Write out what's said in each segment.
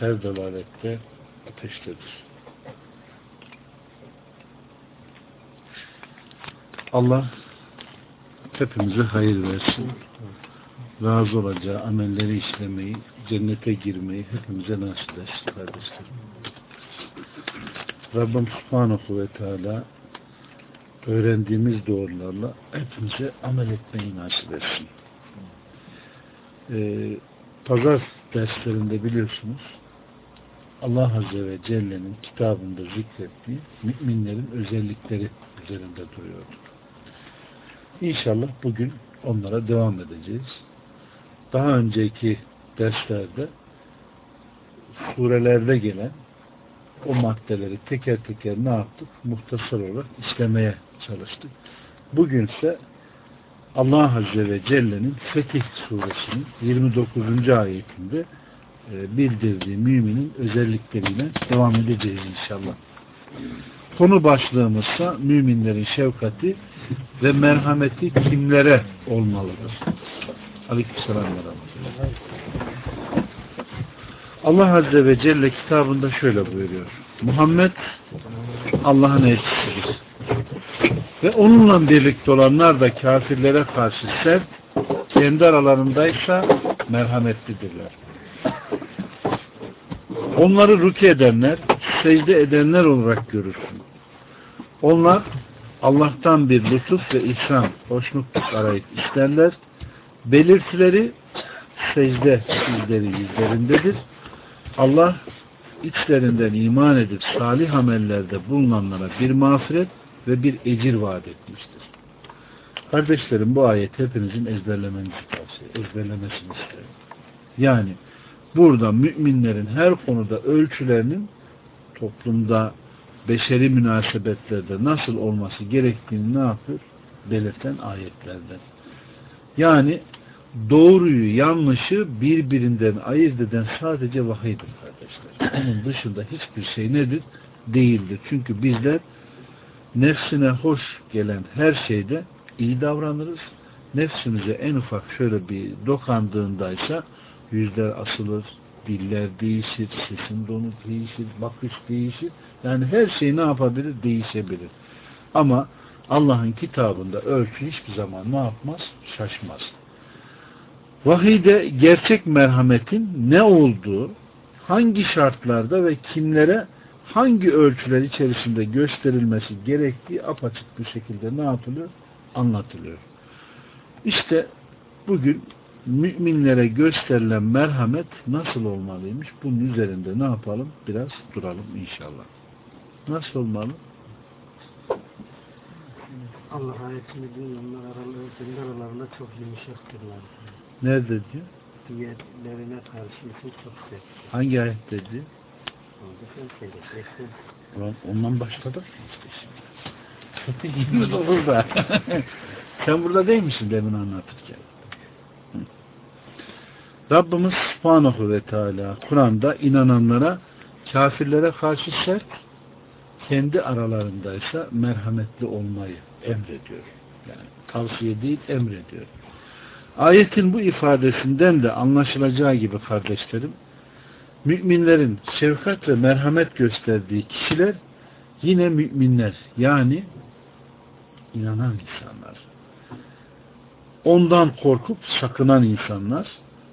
her dalalette ateştedir. Allah hepimize hayır versin. Razı olacağı amelleri işlemeyi, cennete girmeyi hepimize nasip etsin kardeşlerim. Rabbim Subhanahu ve Teala öğrendiğimiz doğrularla hepimize amel etmeyi nasip etsin. Ee, pazar derslerinde biliyorsunuz Allah Azze ve Celle'nin kitabında zikrettiği müminlerin özellikleri üzerinde duruyordu. İnşallah bugün onlara devam edeceğiz. Daha önceki derslerde surelerde gelen o maddeleri teker teker ne yaptık? Muhtasar olarak işlemeye çalıştık. Bugünse Allah Azze ve Celle'nin Fetih suresinin 29. ayetinde bildirdiği müminin özellikleriyle devam edeceğiz inşallah. Konu başlığımızsa müminlerin şefkati ve merhameti kimlere olmalıdır? Aleykümselam Allah Azze ve Celle kitabında şöyle buyuruyor. Muhammed Allah'ın elçisidir. Ve onunla birlikte olanlar da kafirlere karşı sert, kendi aralarındaysa merhametlidirler. Onları ruki edenler, secde edenler olarak görürsün. Onlar Allah'tan bir lütuf ve ihsan, hoşnutluk arayıp isterler. Belirtileri secde yüzleri yüzlerindedir. Allah içlerinden iman edip salih amellerde bulunanlara bir mağfiret ve bir ecir vaat etmiştir. Kardeşlerim bu ayet hepinizin ezberlemenizi tavsiye, ezberlemesini isterim. Yani burada müminlerin her konuda ölçülerinin toplumda beşeri münasebetlerde nasıl olması gerektiğini ne yapıyor? Belirten ayetlerden. Yani doğruyu, yanlışı birbirinden ayırt eden sadece vahiydir kardeşler. Onun dışında hiçbir şey nedir? Değildir. Çünkü bizler nefsine hoş gelen her şeyde iyi davranırız. Nefsimize en ufak şöyle bir dokandığındaysa yüzler asılır, diller değişir, sesin donu değişir, bakış değişir. Yani her şey ne yapabilir? Değişebilir. Ama Allah'ın kitabında ölçü hiçbir zaman ne yapmaz? Şaşmaz. Vahide gerçek merhametin ne olduğu, hangi şartlarda ve kimlere hangi ölçüler içerisinde gösterilmesi gerektiği apaçık bir şekilde ne yapılıyor? Anlatılıyor. İşte bugün müminlere gösterilen merhamet nasıl olmalıymış? Bunun üzerinde ne yapalım? Biraz duralım inşallah. Nasıl olmalı? Allah ayetini dinleyenler aralarında, aralarında çok yumuşaktırlar. Nerede diyor? Diğerlerine karşı ise çok sert. Hangi söyleyeceksin. Ulan ondan başladık. Sen burada değil misin demin anlatırken? Rabbimiz Subhanahu ve Teala Kur'an'da inananlara kafirlere karşı sert kendi aralarındaysa merhametli olmayı emrediyor. Yani tavsiye değil emrediyor. Ayetin bu ifadesinden de anlaşılacağı gibi kardeşlerim müminlerin şefkat ve merhamet gösterdiği kişiler yine müminler yani inanan insanlar. Ondan korkup sakınan insanlar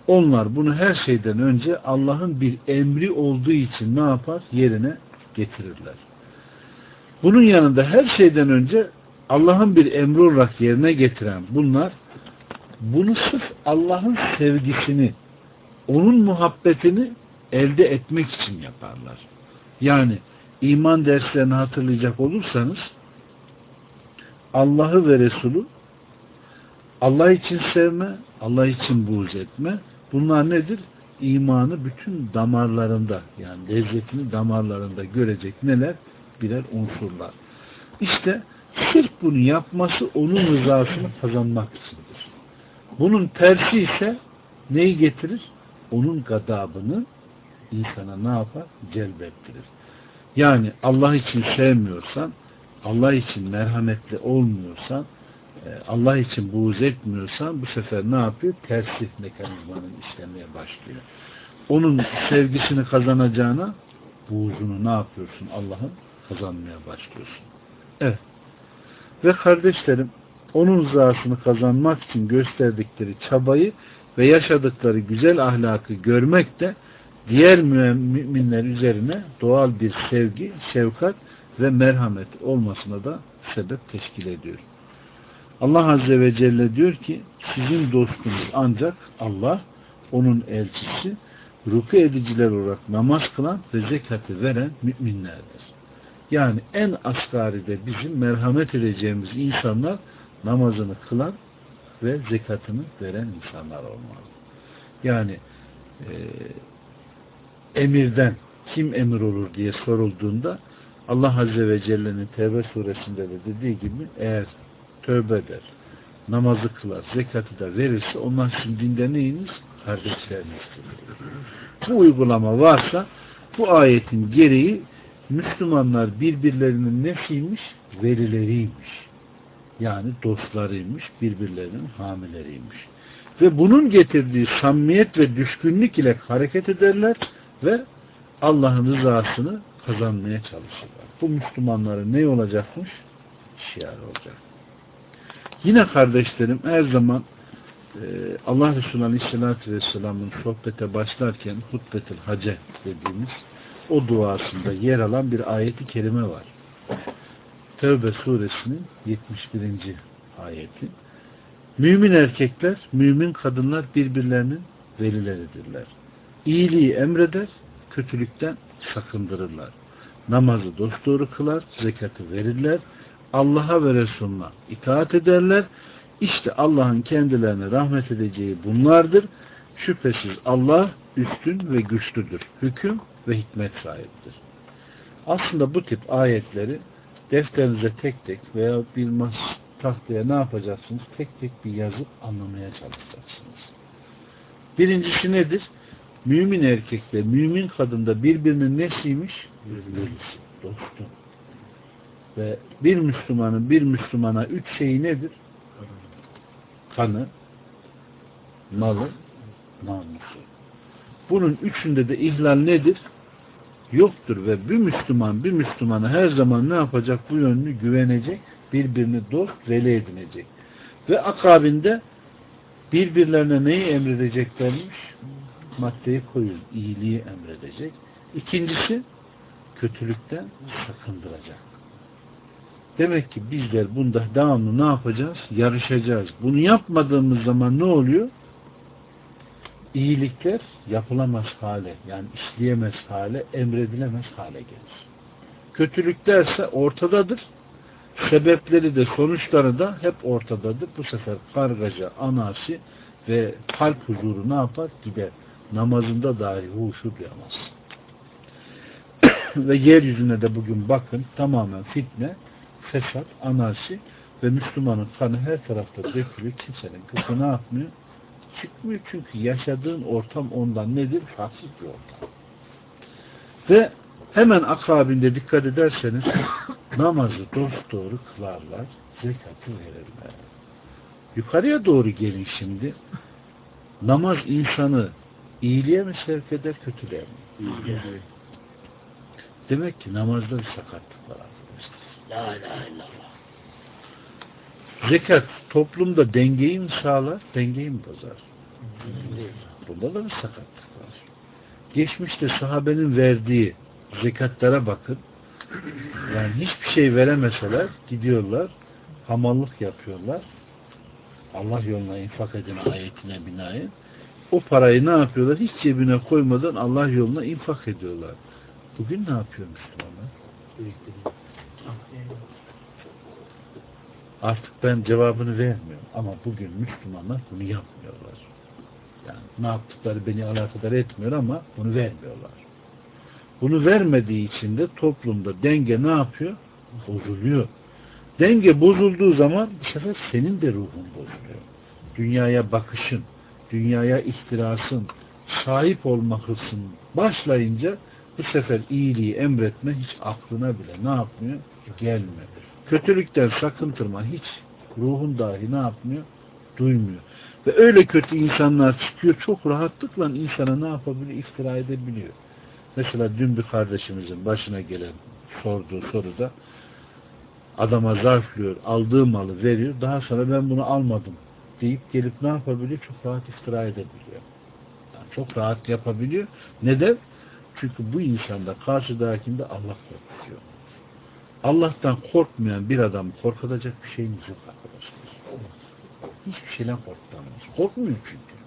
onlar bunu her şeyden önce Allah'ın bir emri olduğu için ne yapar? Yerine getirirler. Bunun yanında her şeyden önce Allah'ın bir emri olarak yerine getiren bunlar bunu sırf Allah'ın sevgisini onun muhabbetini elde etmek için yaparlar. Yani iman derslerini hatırlayacak olursanız Allah'ı ve Resulü Allah için sevme, Allah için buğz etme. Bunlar nedir? imanı bütün damarlarında yani lezzetini damarlarında görecek neler? Birer unsurlar. İşte sırf bunu yapması onun rızasını kazanmak içindir. Bunun tersi ise neyi getirir? Onun gadabını insana ne yapar? Celbettirir. Yani Allah için sevmiyorsan, Allah için merhametli olmuyorsan, Allah için buğz etmiyorsan bu sefer ne yapıyor? Tersi mekanizmanın işlemeye başlıyor. Onun sevgisini kazanacağına buğzunu ne yapıyorsun? Allah'ın kazanmaya başlıyorsun. Evet. Ve kardeşlerim onun rızasını kazanmak için gösterdikleri çabayı ve yaşadıkları güzel ahlakı görmek de diğer müminler üzerine doğal bir sevgi, şefkat ve merhamet olmasına da sebep teşkil ediyor. Allah Azze ve Celle diyor ki sizin dostunuz ancak Allah, onun elçisi, ruku ediciler olarak namaz kılan ve zekatı veren müminlerdir. Yani en asgaride bizim merhamet edeceğimiz insanlar namazını kılan ve zekatını veren insanlar olmalı. Yani e, emirden kim emir olur diye sorulduğunda Allah Azze ve Celle'nin Tevbe suresinde de dediği gibi eğer tövbe eder, namazı kılar, zekatı da verirse onlar sizin dinde neyiniz? Kardeşlerinizdir. Bu uygulama varsa bu ayetin gereği Müslümanlar birbirlerinin nesiymiş? Velileriymiş. Yani dostlarıymış, birbirlerinin hamileriymiş. Ve bunun getirdiği samimiyet ve düşkünlük ile hareket ederler ve Allah'ın rızasını kazanmaya çalışırlar. Bu Müslümanların ne olacakmış? Şiar olacak. Yine kardeşlerim her zaman e, Allah Resulü Aleyhisselatü Vesselam'ın sohbete başlarken hutbetil hace dediğimiz o duasında yer alan bir ayeti kerime var. Tevbe suresinin 71. ayeti. Mümin erkekler, mümin kadınlar birbirlerinin velileridirler. İyiliği emreder, kötülükten sakındırırlar. Namazı dosdoğru kılar, zekatı verirler, Allah'a ve Resulüne itaat ederler. İşte Allah'ın kendilerine rahmet edeceği bunlardır. Şüphesiz Allah üstün ve güçlüdür. Hüküm ve hikmet sahibidir. Aslında bu tip ayetleri defterinize tek tek veya bir tahtaya ne yapacaksınız? Tek tek bir yazıp anlamaya çalışacaksınız. Birincisi nedir? Mümin erkekle mümin kadında birbirinin nesiymiş? Velisi, dostu. Ve bir Müslümanın bir Müslümana üç şeyi nedir? Kanı, malı, namusu. Bunun üçünde de ihlal nedir? Yoktur ve bir Müslüman bir Müslümana her zaman ne yapacak? Bu yönünü güvenecek, birbirini dost, veli edinecek. Ve akabinde birbirlerine neyi emredeceklermiş? Maddeyi koyun, iyiliği emredecek. İkincisi, kötülükten sakındıracak. Demek ki bizler bunda devamlı ne yapacağız? Yarışacağız. Bunu yapmadığımız zaman ne oluyor? İyilikler yapılamaz hale, yani işleyemez hale, emredilemez hale gelir. Kötülüklerse ortadadır. Sebepleri de sonuçları da hep ortadadır. Bu sefer kargaca, anarşi ve kalp huzuru ne yapar? Gider. Namazında dahi huşu duyamaz. ve yeryüzüne de bugün bakın tamamen fitne, fesat, anarşi ve Müslümanın kanı her tarafta dökülüyor. Kimsenin kısı ne yapmıyor? Çıkmıyor çünkü yaşadığın ortam ondan nedir? Farksız bir ortam. Ve hemen akabinde dikkat ederseniz namazı dost doğru kılarlar, zekatı verirler. Yukarıya doğru gelin şimdi. Namaz insanı iyiliğe mi sevk eder, kötülüğe mi? İyiliğe. Demek ki namazda bir sakatlık. La ilahe illallah. Zekat toplumda dengeyi mi sağlar, dengeyi mi bozar? Bunda da bir sakatlık var. Geçmişte sahabenin verdiği zekatlara bakın. Yani hiçbir şey veremeseler gidiyorlar, hamallık yapıyorlar. Allah yoluna infak edin ayetine binaen. O parayı ne yapıyorlar? Hiç cebine koymadan Allah yoluna infak ediyorlar. Bugün ne yapıyor Müslümanlar? Artık ben cevabını vermiyorum. Ama bugün Müslümanlar bunu yapmıyorlar. Yani ne yaptıkları beni alakadar etmiyor ama bunu vermiyorlar. Bunu vermediği için de toplumda denge ne yapıyor? Bozuluyor. Denge bozulduğu zaman bu sefer senin de ruhun bozuluyor. Dünyaya bakışın, dünyaya ihtirasın, sahip olma hırsın başlayınca bu sefer iyiliği emretme hiç aklına bile ne yapmıyor? Gelmiyor. Kötülükten sakıntırma hiç ruhun dahi ne yapmıyor? Duymuyor. Ve öyle kötü insanlar çıkıyor çok rahatlıkla insana ne yapabiliyor? İftira edebiliyor. Mesela dün bir kardeşimizin başına gelen sorduğu soruda adama zarflıyor, aldığı malı veriyor. Daha sonra ben bunu almadım deyip gelip ne yapabiliyor? Çok rahat iftira edebiliyor. Yani çok rahat yapabiliyor. Neden? Çünkü bu insanda karşıdakinde Allah korkutuyor. Allah'tan korkmayan bir adam korkutacak bir şeyimiz yok arkadaşlar. Hiçbir şeyden korkutamaz. Korkmuyor çünkü.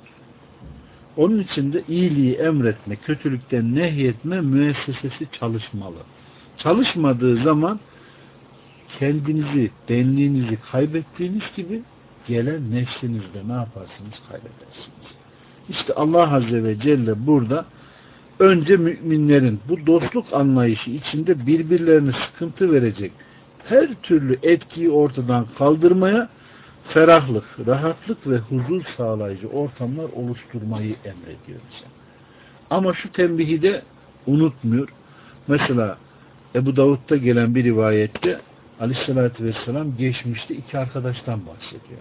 Onun için de iyiliği emretme, kötülükten nehyetme müessesesi çalışmalı. Çalışmadığı zaman kendinizi, benliğinizi kaybettiğiniz gibi gelen nefsinizde ne yaparsınız? Kaybedersiniz. İşte Allah Azze ve Celle burada önce müminlerin bu dostluk anlayışı içinde birbirlerine sıkıntı verecek her türlü etkiyi ortadan kaldırmaya ferahlık, rahatlık ve huzur sağlayıcı ortamlar oluşturmayı emrediyor bize. Ama şu tembihi de unutmuyor. Mesela Ebu Davud'da gelen bir rivayette Aleyhisselatü Vesselam geçmişte iki arkadaştan bahsediyor.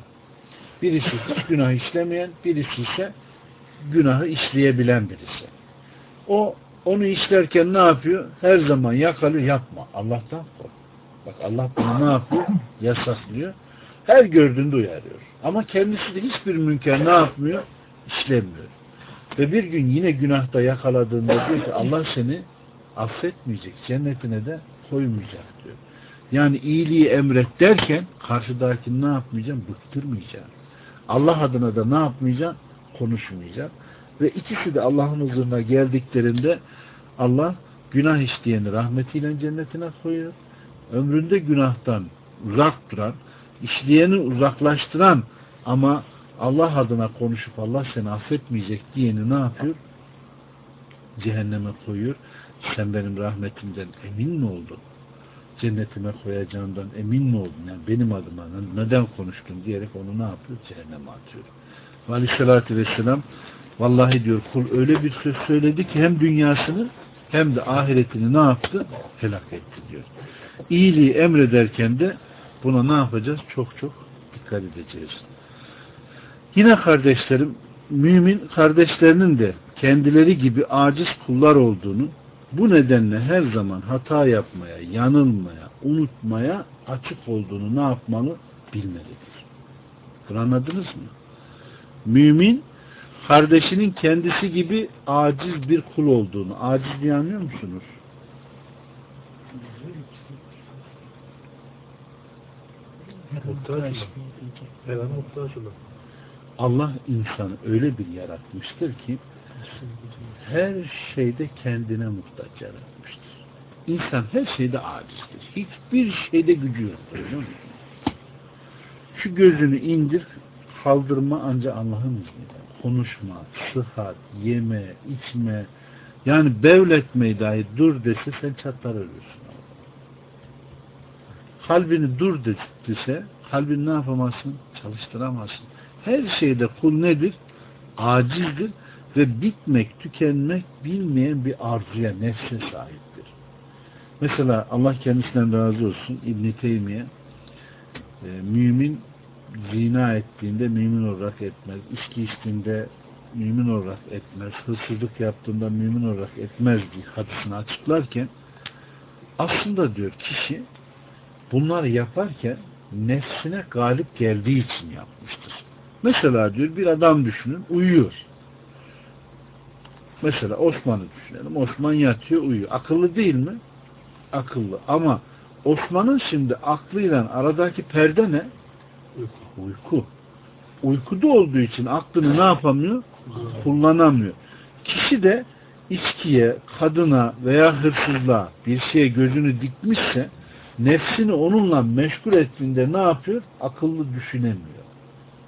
Birisi hiç günah işlemeyen, birisi ise günahı işleyebilen birisi. O onu işlerken ne yapıyor? Her zaman yakalıyor, yapma. Allah'tan kork. Bak Allah bunu ne yapıyor? Yasaklıyor. Her gördüğünde uyarıyor. Ama kendisi de hiçbir münker ne yapmıyor? İşlemiyor. Ve bir gün yine günahta yakaladığında diyor ki Allah seni affetmeyecek, cennetine de koymayacak diyor. Yani iyiliği emret derken karşıdakini ne yapmayacağım? Bıktırmayacağım. Allah adına da ne yapmayacağım? Konuşmayacağım. Ve ikisi de Allah'ın huzuruna geldiklerinde Allah günah işleyeni rahmetiyle cennetine koyuyor. Ömründe günahtan uzak duran, işleyeni uzaklaştıran ama Allah adına konuşup Allah seni affetmeyecek diyeni ne yapıyor? Cehenneme koyuyor. Sen benim rahmetimden emin mi oldun? Cennetime koyacağından emin mi oldun? Yani benim adıma neden konuştun diyerek onu ne yapıyor? Cehenneme atıyor. Aleyhissalatü vesselam vallahi diyor kul öyle bir söz söyledi ki hem dünyasını hem de ahiretini ne yaptı? Helak etti diyor. İyiliği emrederken de buna ne yapacağız? Çok çok dikkat edeceğiz. Yine kardeşlerim, mümin kardeşlerinin de kendileri gibi aciz kullar olduğunu, bu nedenle her zaman hata yapmaya, yanılmaya, unutmaya açık olduğunu ne yapmalı? Bilmelidir. Bunu anladınız mı? Mümin, kardeşinin kendisi gibi aciz bir kul olduğunu, aciz diye anlıyor musunuz? Muhtaç olan. muhtaç olan. Allah insanı öyle bir yaratmıştır ki her şeyde kendine muhtaç yaratmıştır. İnsan her şeyde acizdir. Hiçbir şeyde gücü yoktur. Şu gözünü indir, kaldırma ancak Allah'ın izniyle. Konuşma, sıhhat, yeme, içme, yani bevletmeyi dahi dur dese sen çatlar ölürsün. Kalbini dur dese kalbini ne yapamazsın? Çalıştıramazsın. Her şeyde kul nedir? Acizdir ve bitmek, tükenmek bilmeyen bir arzuya, nefse sahiptir. Mesela Allah kendisinden razı olsun İbn-i Teymiye e, mümin zina ettiğinde mümin olarak etmez. İçki içtiğinde mümin olarak etmez. Hırsızlık yaptığında mümin olarak etmez diye hadisini açıklarken aslında diyor kişi bunları yaparken nefsine galip geldiği için yapmıştır. Mesela diyor bir adam düşünün uyuyor. Mesela Osman'ı düşünelim. Osman yatıyor uyuyor. Akıllı değil mi? Akıllı. Ama Osman'ın şimdi aklıyla aradaki perde ne? Uyku. Uyku. Uykuda olduğu için aklını ne yapamıyor? Kullanamıyor. Kişi de içkiye, kadına veya hırsızlığa bir şeye gözünü dikmişse nefsini onunla meşgul ettiğinde ne yapıyor? Akıllı düşünemiyor.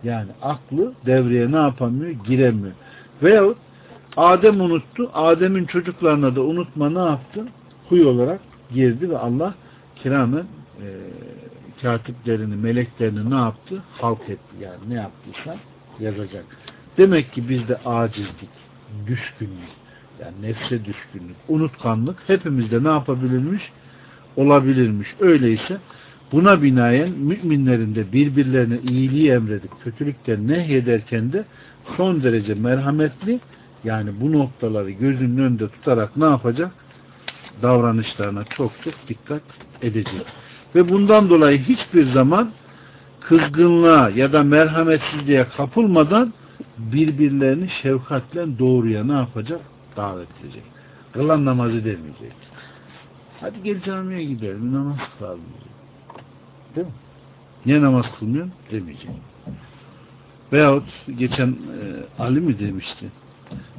Yani aklı devreye ne yapamıyor? Giremiyor. Veyahut Adem unuttu. Adem'in çocuklarına da unutma ne yaptı? Huy olarak girdi ve Allah kiramen e, katiplerini, meleklerini ne yaptı? Halk etti. Yani ne yaptıysa yazacak. Demek ki bizde acizlik, düşkünlük, yani nefse düşkünlük, unutkanlık hepimizde ne yapabilirmiş? Olabilirmiş. Öyleyse buna binaen müminlerin de birbirlerine iyiliği emredip kötülükten nehyederken de son derece merhametli yani bu noktaları gözünün önünde tutarak ne yapacak? Davranışlarına çok çok dikkat edecek. Ve bundan dolayı hiçbir zaman kızgınlığa ya da merhametsizliğe kapılmadan birbirlerini şefkatle doğruya ne yapacak? Davet edecek. Kılan namazı demeyecek. Hadi gel camiye gidelim namaz kılalım. Değil mi? Niye namaz kılmıyorsun? Demeyecek. Veyahut geçen e, Ali mi demişti?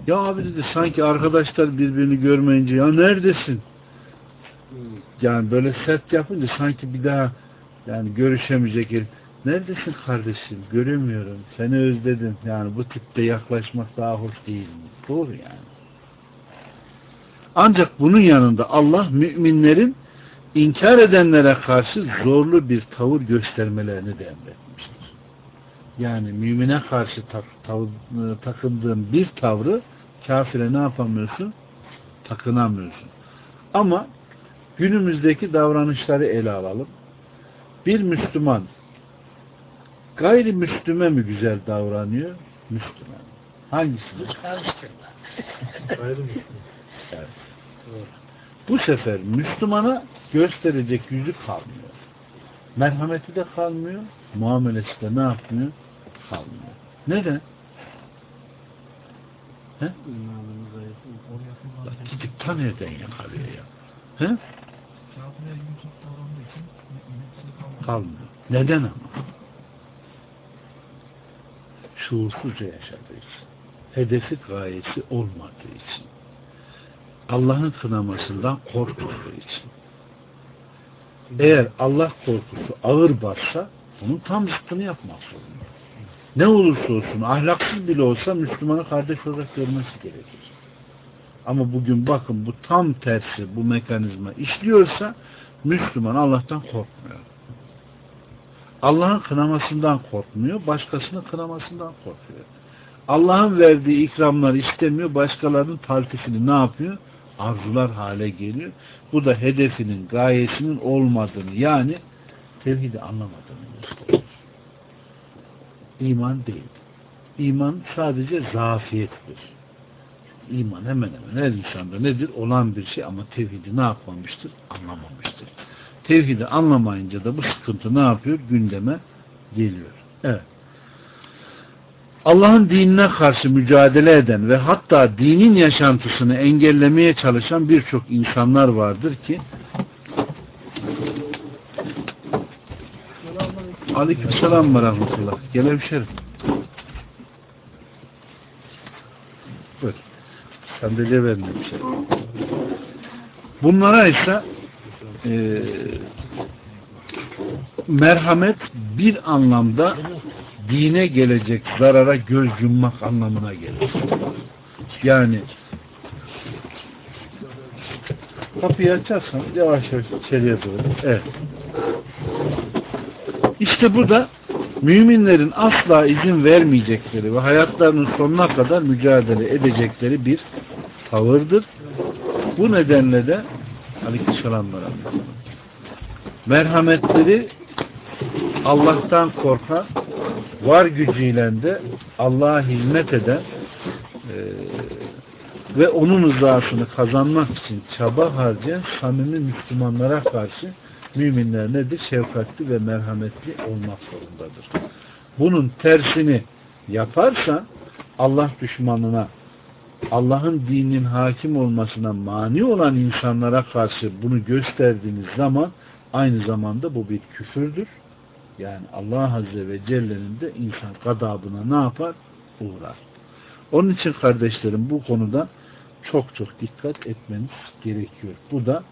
Ya abi dedi sanki arkadaşlar birbirini görmeyince ya neredesin? Yani böyle sert yapınca sanki bir daha yani görüşemeyecek. Neredesin kardeşim? Göremiyorum. Seni özledim. Yani bu tipte yaklaşmak daha hoş değil mi? Doğru yani. Ancak bunun yanında Allah müminlerin inkar edenlere karşı zorlu bir tavır göstermelerini de emretmiştir. Yani mümine karşı tak, tav, takındığın bir tavrı kafire ne yapamıyorsun? Takınamıyorsun. Ama günümüzdeki davranışları ele alalım. Bir Müslüman gayrimüslime mi güzel davranıyor? Müslüman. Hangisidir? Gayrimüslim. Evet. Bu sefer Müslümana gösterecek yüzü kalmıyor. Merhameti de kalmıyor, muamelesi de ne yapmıyor? Kalmıyor. Neden? He? Gidip ta nereden yakalıyor ya? He? Kalmıyor. Neden ama? Şuursuzca yaşadığı için. Hedefi gayesi olmadığı için. Allah'ın kınamasından korkmadığı için. Eğer Allah korkusu ağır bassa bunun tam zıttını yapmak zorunda. Ne olursa olsun ahlaksız bile olsa Müslümanı kardeş olarak görmesi gerekir. Ama bugün bakın bu tam tersi bu mekanizma işliyorsa Müslüman Allah'tan korkmuyor. Allah'ın kınamasından korkmuyor, başkasının kınamasından korkuyor. Allah'ın verdiği ikramları istemiyor, başkalarının taltifini ne yapıyor? Arzular hale geliyor. Bu da hedefinin, gayesinin olmadığını yani tevhidi anlamadığını gösteriyor. İman değil. İman sadece zafiyettir. İman hemen hemen her insanda nedir? Olan bir şey ama tevhidi ne yapmamıştır? Anlamamıştır. Tevhidi anlamayınca da bu sıkıntı ne yapıyor? Gündeme geliyor. Evet. Allah'ın dinine karşı mücadele eden ve hatta dinin yaşantısını engellemeye çalışan birçok insanlar vardır ki Aleykümselam ve rahmetullah. Gel hemşerim. Sandalye verin hemşerim. Bunlara ise e, merhamet bir anlamda dine gelecek zarara göz yummak anlamına gelir. Yani kapıyı açarsan yavaş yavaş içeriye doğru. Evet. İşte bu da müminlerin asla izin vermeyecekleri ve hayatlarının sonuna kadar mücadele edecekleri bir tavırdır. Bu nedenle de Aleykümselam merhametleri Allah'tan korkan var gücüyle de Allah'a hizmet eden e, ve onun rızasını kazanmak için çaba harcayan samimi Müslümanlara karşı müminler nedir? Şefkatli ve merhametli olmak zorundadır. Bunun tersini yaparsan Allah düşmanına Allah'ın dinin hakim olmasına mani olan insanlara karşı bunu gösterdiğiniz zaman aynı zamanda bu bir küfürdür. Yani Allah Azze ve Celle'nin de insan gadabına ne yapar? Uğrar. Onun için kardeşlerim bu konuda çok çok dikkat etmeniz gerekiyor. Bu da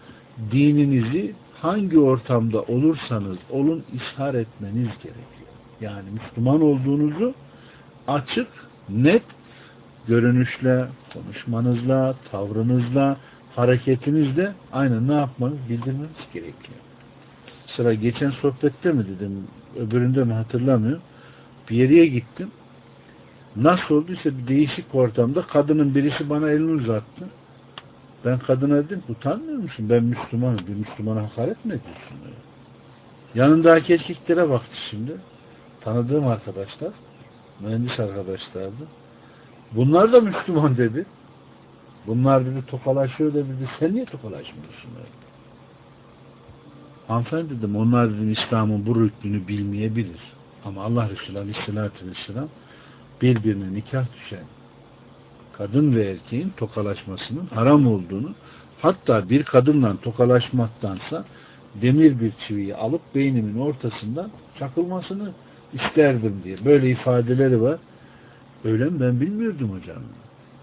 dininizi hangi ortamda olursanız olun ishar etmeniz gerekiyor. Yani Müslüman olduğunuzu açık, net görünüşle, konuşmanızla, tavrınızla, hareketinizle aynı ne yapmanız, bildirmeniz gerekiyor. Sıra geçen sohbette mi dedim, öbüründe mi hatırlamıyorum. Bir yere gittim. Nasıl olduysa bir değişik ortamda kadının birisi bana elini uzattı. Ben kadına dedim, utanmıyor musun? Ben Müslümanım. Bir Müslümana hakaret mi ediyorsun? Yanındaki erkeklere baktı şimdi. Tanıdığım arkadaşlar, mühendis arkadaşlardı. Bunlar da Müslüman dedi. Bunlar dedi tokalaşıyor dedi. Sen niye tokalaşmıyorsun? Öyle? Hanımefendi dedim onlar dedim İslam'ın bu rüknünü bilmeyebilir. Ama Allah Resulü Aleyhisselatü Vesselam birbirine nikah düşen kadın ve erkeğin tokalaşmasının haram olduğunu hatta bir kadınla tokalaşmaktansa demir bir çiviyi alıp beynimin ortasından çakılmasını isterdim diye. Böyle ifadeleri var. Öyle mi? Ben bilmiyordum hocam.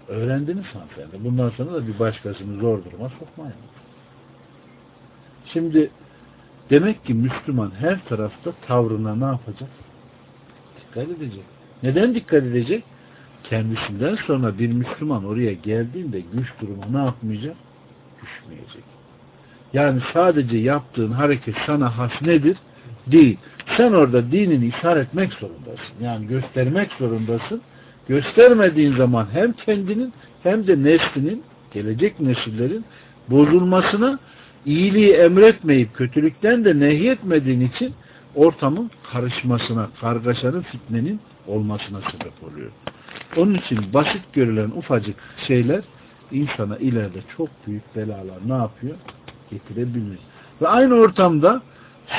Öğrendiniz hanımefendi. Bundan sonra da bir başkasını zor duruma sokmayın. Şimdi demek ki Müslüman her tarafta tavrına ne yapacak? Dikkat edecek. Neden dikkat edecek? Kendisinden sonra bir Müslüman oraya geldiğinde güç duruma ne yapmayacak? Düşmeyecek. Yani sadece yaptığın hareket sana has nedir? Değil. Sen orada dinini ishar etmek zorundasın. Yani göstermek zorundasın. Göstermediğin zaman hem kendinin hem de neslinin, gelecek nesillerin bozulmasına iyiliği emretmeyip kötülükten de nehyetmediğin için ortamın karışmasına, kargaşanın, fitnenin olmasına sebep oluyor. Onun için basit görülen ufacık şeyler insana ileride çok büyük belalar ne yapıyor? Getirebilir. Ve aynı ortamda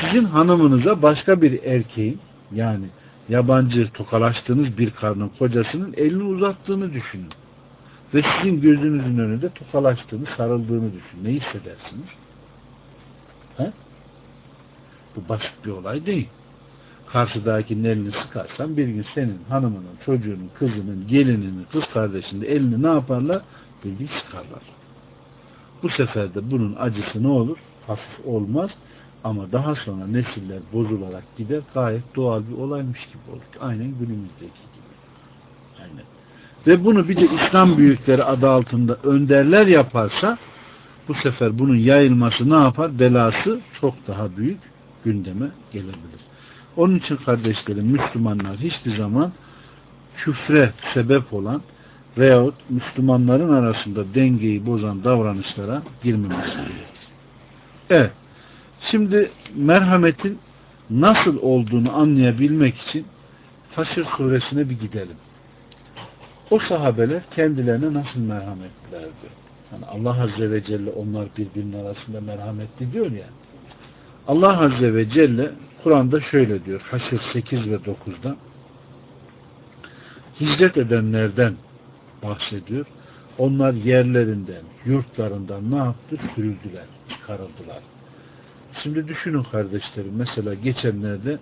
sizin hanımınıza başka bir erkeğin yani yabancı tokalaştığınız bir karının kocasının elini uzattığını düşünün. Ve sizin gözünüzün önünde tokalaştığını, sarıldığını düşünün. Ne hissedersiniz? He? Bu basit bir olay değil. Karşıdakinin elini sıkarsan bir gün senin hanımının, çocuğunun, kızının, gelininin, kız kardeşinin elini ne yaparlar? Bildiği sıkarlar. Bu sefer de bunun acısı ne olur? Hafif olmaz ama daha sonra nesiller bozularak gider gayet doğal bir olaymış gibi olur. Aynen günümüzdeki gibi. Aynen. Ve bunu bir de İslam büyükleri adı altında önderler yaparsa bu sefer bunun yayılması ne yapar? Belası çok daha büyük gündeme gelebilir. Onun için kardeşlerim Müslümanlar hiçbir zaman küfre sebep olan veyahut Müslümanların arasında dengeyi bozan davranışlara girmemesi. Evet. Şimdi merhametin nasıl olduğunu anlayabilmek için Haşr suresine bir gidelim. O sahabeler kendilerine nasıl merhametlilerdi? Yani Allah Azze ve Celle onlar birbirinin arasında merhametli diyor ya. Allah Azze ve Celle Kur'an'da şöyle diyor. Haşr 8 ve 9'da hicret edenlerden bahsediyor. Onlar yerlerinden, yurtlarından ne yaptı? Sürüldüler, çıkarıldılar. Şimdi düşünün kardeşlerim. Mesela geçenlerde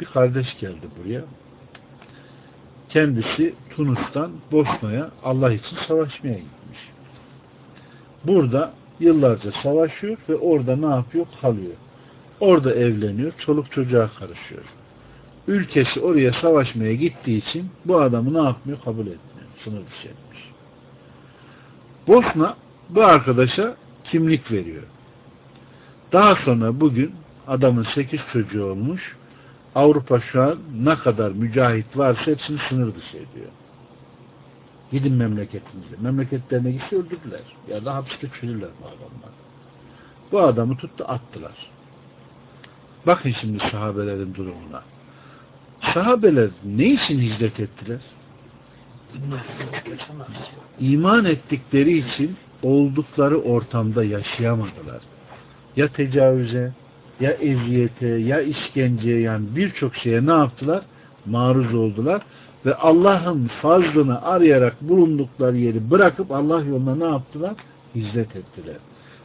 bir kardeş geldi buraya. Kendisi Tunus'tan Bosna'ya Allah için savaşmaya gitmiş. Burada yıllarca savaşıyor ve orada ne yapıyor? Kalıyor. Orada evleniyor. Çoluk çocuğa karışıyor. Ülkesi oraya savaşmaya gittiği için bu adamı ne yapmıyor? Kabul etmiyor. Sınır dışı etmiş. Bosna bu arkadaşa kimlik veriyor. Daha sonra bugün adamın sekiz çocuğu olmuş. Avrupa şu an ne kadar mücahit varsa hepsini sınır dışı ediyor. Gidin memleketinize. Memleketlerine gitse öldürdüler. Ya da hapiste çürürler bu adamlar. Bu adamı tuttu attılar. Bakın şimdi sahabelerin durumuna. Sahabeler ne için hicret ettiler? İman ettikleri için oldukları ortamda yaşayamadılar. Ya tecavüze, ya eziyete, ya işkenceye yani birçok şeye ne yaptılar? Maruz oldular ve Allah'ın fazlını arayarak bulundukları yeri bırakıp Allah yoluna ne yaptılar? Hicret ettiler.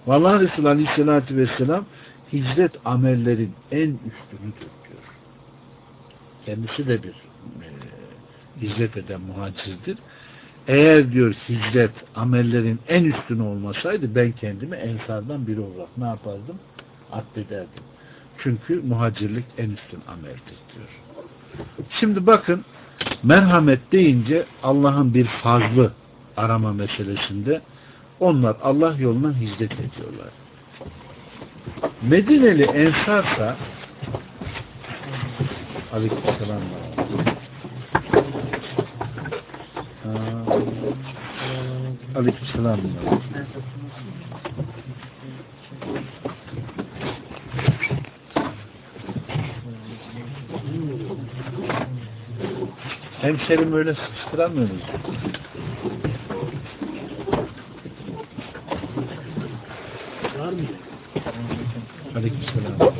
Ve Allah Resulü Aleyhisselatü Vesselam hicret amellerin en üstünüdür diyor. Kendisi de bir e, hicret eden muhacirdir. Eğer diyor hicret amellerin en üstünü olmasaydı ben kendimi ensardan biri olarak ne yapardım? Addederdim. Çünkü muhacirlik en üstün ameldir diyor. Şimdi bakın Merhamet deyince Allah'ın bir fazlı arama meselesinde onlar Allah yoluna hicret ediyorlar. Medineli ensarsa Aleykümselam. Aleykümselam. Hemşerim öyle sıkıştıramıyoruz. Var mı? Aleykümselam.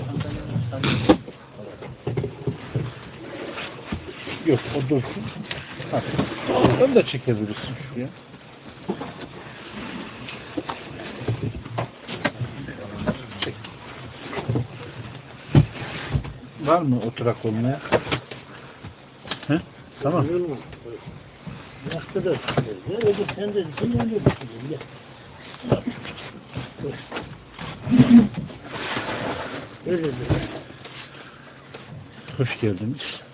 Yok o dursun. Ha. Onu da çekebilirsin şuraya. Çek. Var mı oturak olmaya? He? Tamam. Hoş geldiniz.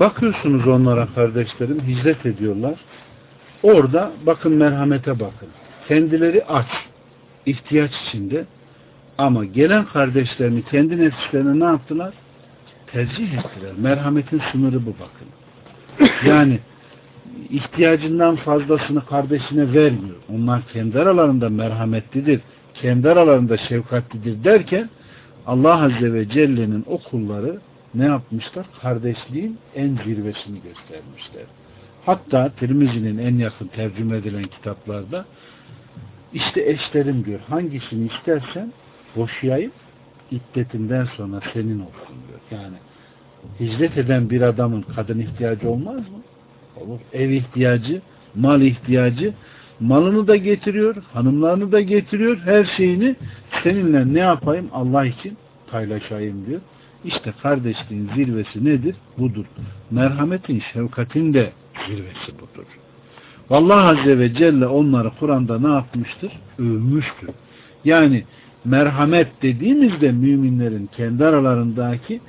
Bakıyorsunuz onlara kardeşlerim hicret ediyorlar. Orada bakın merhamete bakın. Kendileri aç, ihtiyaç içinde ama gelen kardeşlerini kendi nefislerine ne yaptılar? Tercih ettiler. Merhametin sınırı bu bakın. Yani ihtiyacından fazlasını kardeşine vermiyor. Onlar kendi aralarında merhametlidir, kendi aralarında şefkatlidir derken Allah Azze ve Celle'nin o kulları ne yapmışlar? Kardeşliğin en zirvesini göstermişler. Hatta Tirmizi'nin en yakın tercüme edilen kitaplarda işte eşlerim diyor. Hangisini istersen boşayayım iddetinden sonra senin olsun diyor. Yani hicret eden bir adamın kadın ihtiyacı olmaz mı? Olur. Ev ihtiyacı, mal ihtiyacı, malını da getiriyor, hanımlarını da getiriyor, her şeyini seninle ne yapayım Allah için paylaşayım diyor. İşte kardeşliğin zirvesi nedir? Budur. Merhametin, şefkatin de zirvesi budur. Vallahi Azze ve Celle onları Kur'an'da ne yapmıştır? Övmüştür. Yani merhamet dediğimizde müminlerin kendi aralarındaki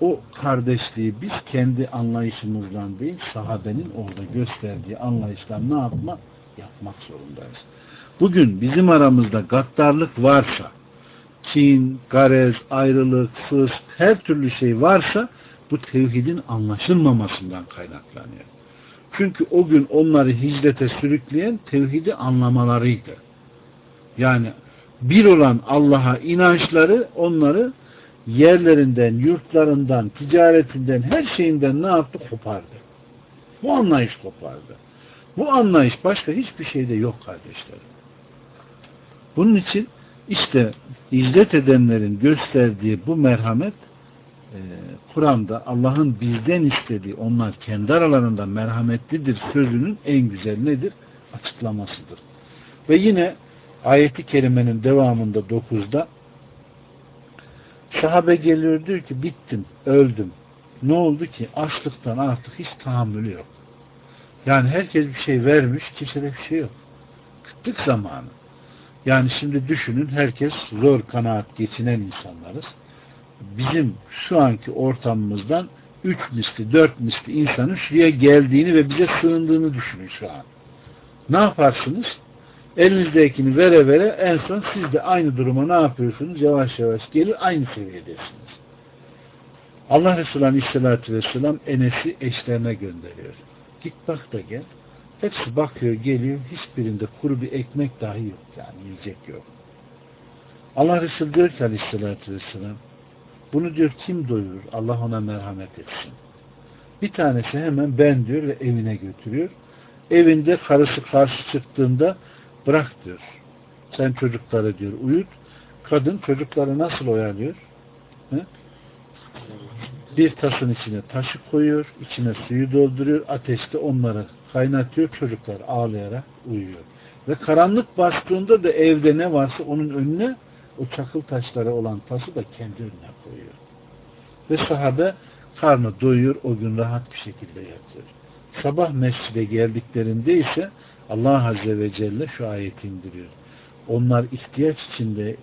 o kardeşliği biz kendi anlayışımızdan değil sahabenin orada gösterdiği anlayıştan ne yapma? Yapmak zorundayız. Bugün bizim aramızda gaddarlık varsa kin, garez, ayrılık, fısk, her türlü şey varsa bu tevhidin anlaşılmamasından kaynaklanıyor. Çünkü o gün onları hicrete sürükleyen tevhidi anlamalarıydı. Yani bir olan Allah'a inançları onları yerlerinden, yurtlarından, ticaretinden, her şeyinden ne yaptı? Kopardı. Bu anlayış kopardı. Bu anlayış başka hiçbir şeyde yok kardeşlerim. Bunun için işte hicret edenlerin gösterdiği bu merhamet e, Kur'an'da Allah'ın bizden istediği onlar kendi aralarında merhametlidir sözünün en güzel nedir? Açıklamasıdır. Ve yine ayeti kerimenin devamında 9'da sahabe geliyor diyor ki bittim, öldüm. Ne oldu ki? Açlıktan artık hiç tahammülü yok. Yani herkes bir şey vermiş, kimsede bir şey yok. Kıtlık zamanı. Yani şimdi düşünün herkes zor kanaat geçinen insanlarız. Bizim şu anki ortamımızdan üç misli, dört misli insanın şuraya geldiğini ve bize sığındığını düşünün şu an. Ne yaparsınız? Elinizdekini vere vere en son siz de aynı duruma ne yapıyorsunuz? Yavaş yavaş gelir aynı seviyedesiniz. Allah Resulü Aleyhisselatü Vesselam Enes'i eşlerine gönderiyor. Git bak da gel. Hepsi bakıyor geliyor. Hiçbirinde kuru bir ekmek dahi yok. Yani yiyecek yok. Allah Resulü diyor ki Aleyhisselatü Vesselam bunu diyor kim doyurur? Allah ona merhamet etsin. Bir tanesi hemen ben diyor ve evine götürüyor. Evinde karısı karşı çıktığında bırak diyor. Sen çocukları diyor uyut. Kadın çocukları nasıl oyalıyor? He? Bir tasın içine taşı koyuyor, içine suyu dolduruyor, ateşte onları kaynatıyor, çocuklar ağlayarak uyuyor. Ve karanlık bastığında da evde ne varsa onun önüne o çakıl taşları olan tası da kendi önüne koyuyor. Ve sahabe karnı doyuyor, o gün rahat bir şekilde yatıyor. Sabah mescide geldiklerinde ise Allah Azze ve Celle şu ayeti indiriyor. Onlar ihtiyaç içinde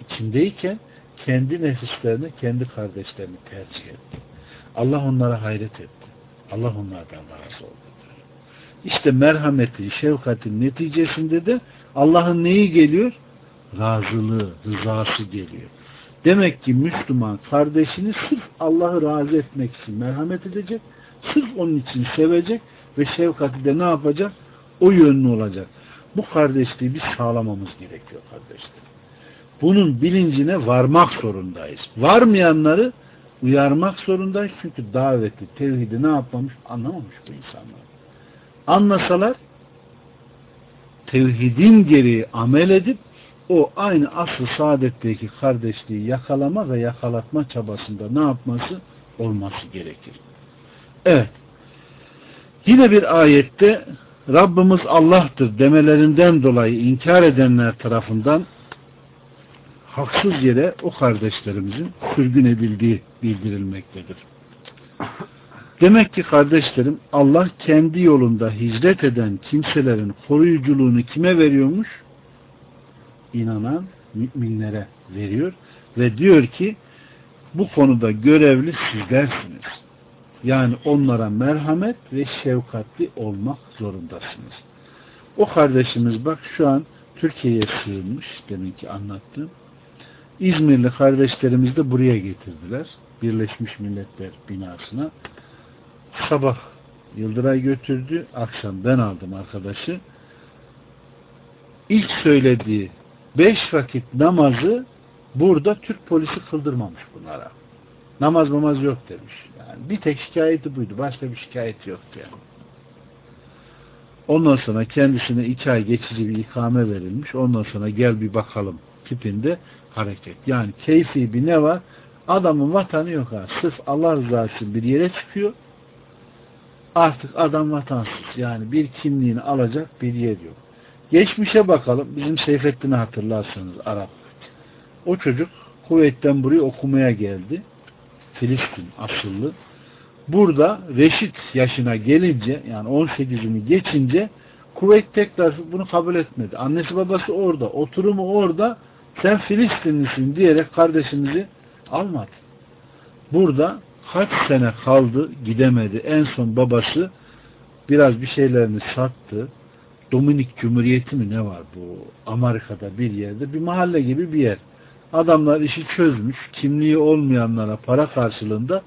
içindeyken kendi nefislerini, kendi kardeşlerini tercih etti. Allah onlara hayret etti. Allah onlardan razı oldu. İşte merhametin, şefkatin neticesinde de Allah'ın neyi geliyor? Razılığı, rızası geliyor. Demek ki Müslüman kardeşini sırf Allah'ı razı etmek için merhamet edecek, sırf onun için sevecek ve şefkati de ne yapacak? O yönlü olacak. Bu kardeşliği biz sağlamamız gerekiyor kardeşler. Bunun bilincine varmak zorundayız. Varmayanları uyarmak zorundayız. Çünkü daveti, tevhidi ne yapmamış? Anlamamış bu insanlar. Anlasalar tevhidin gereği amel edip o aynı asıl saadetteki kardeşliği yakalama ve yakalatma çabasında ne yapması? Olması gerekir. Evet. Yine bir ayette Rabbimiz Allah'tır demelerinden dolayı inkar edenler tarafından haksız yere o kardeşlerimizin sürgün edildiği bildirilmektedir. Demek ki kardeşlerim Allah kendi yolunda hicret eden kimselerin koruyuculuğunu kime veriyormuş? İnanan müminlere veriyor ve diyor ki bu konuda görevli sizlersiniz. Yani onlara merhamet ve şefkatli olmak zorundasınız. O kardeşimiz bak şu an Türkiye'ye sığınmış deminki anlattığım. İzmirli kardeşlerimiz de buraya getirdiler. Birleşmiş Milletler binasına. Sabah Yıldıray götürdü. Akşam ben aldım arkadaşı. İlk söylediği beş vakit namazı burada Türk polisi kıldırmamış bunlara. Namaz mamaz yok demiş. Yani bir tek şikayeti buydu. Başka bir şikayet yoktu yani. Ondan sonra kendisine iki ay geçici bir ikame verilmiş. Ondan sonra gel bir bakalım tipinde hareket. Yani keyfi bir ne var? Adamın vatanı yok ha. Sırf Allah rızası bir yere çıkıyor. Artık adam vatansız. Yani bir kimliğini alacak bir yer yok. Geçmişe bakalım. Bizim Seyfettin'i hatırlarsanız Arap. O çocuk kuvvetten buraya okumaya geldi. Filistin asıllı. Burada reşit yaşına gelince yani 18'ini geçince kuvvet tekrar bunu kabul etmedi. Annesi babası orada. Oturumu orada. Sen Filistinlisin diyerek kardeşimizi almadı. Burada kaç sene kaldı gidemedi. En son babası biraz bir şeylerini sattı. Dominik Cumhuriyeti mi ne var bu Amerika'da bir yerde bir mahalle gibi bir yer. Adamlar işi çözmüş. Kimliği olmayanlara para karşılığında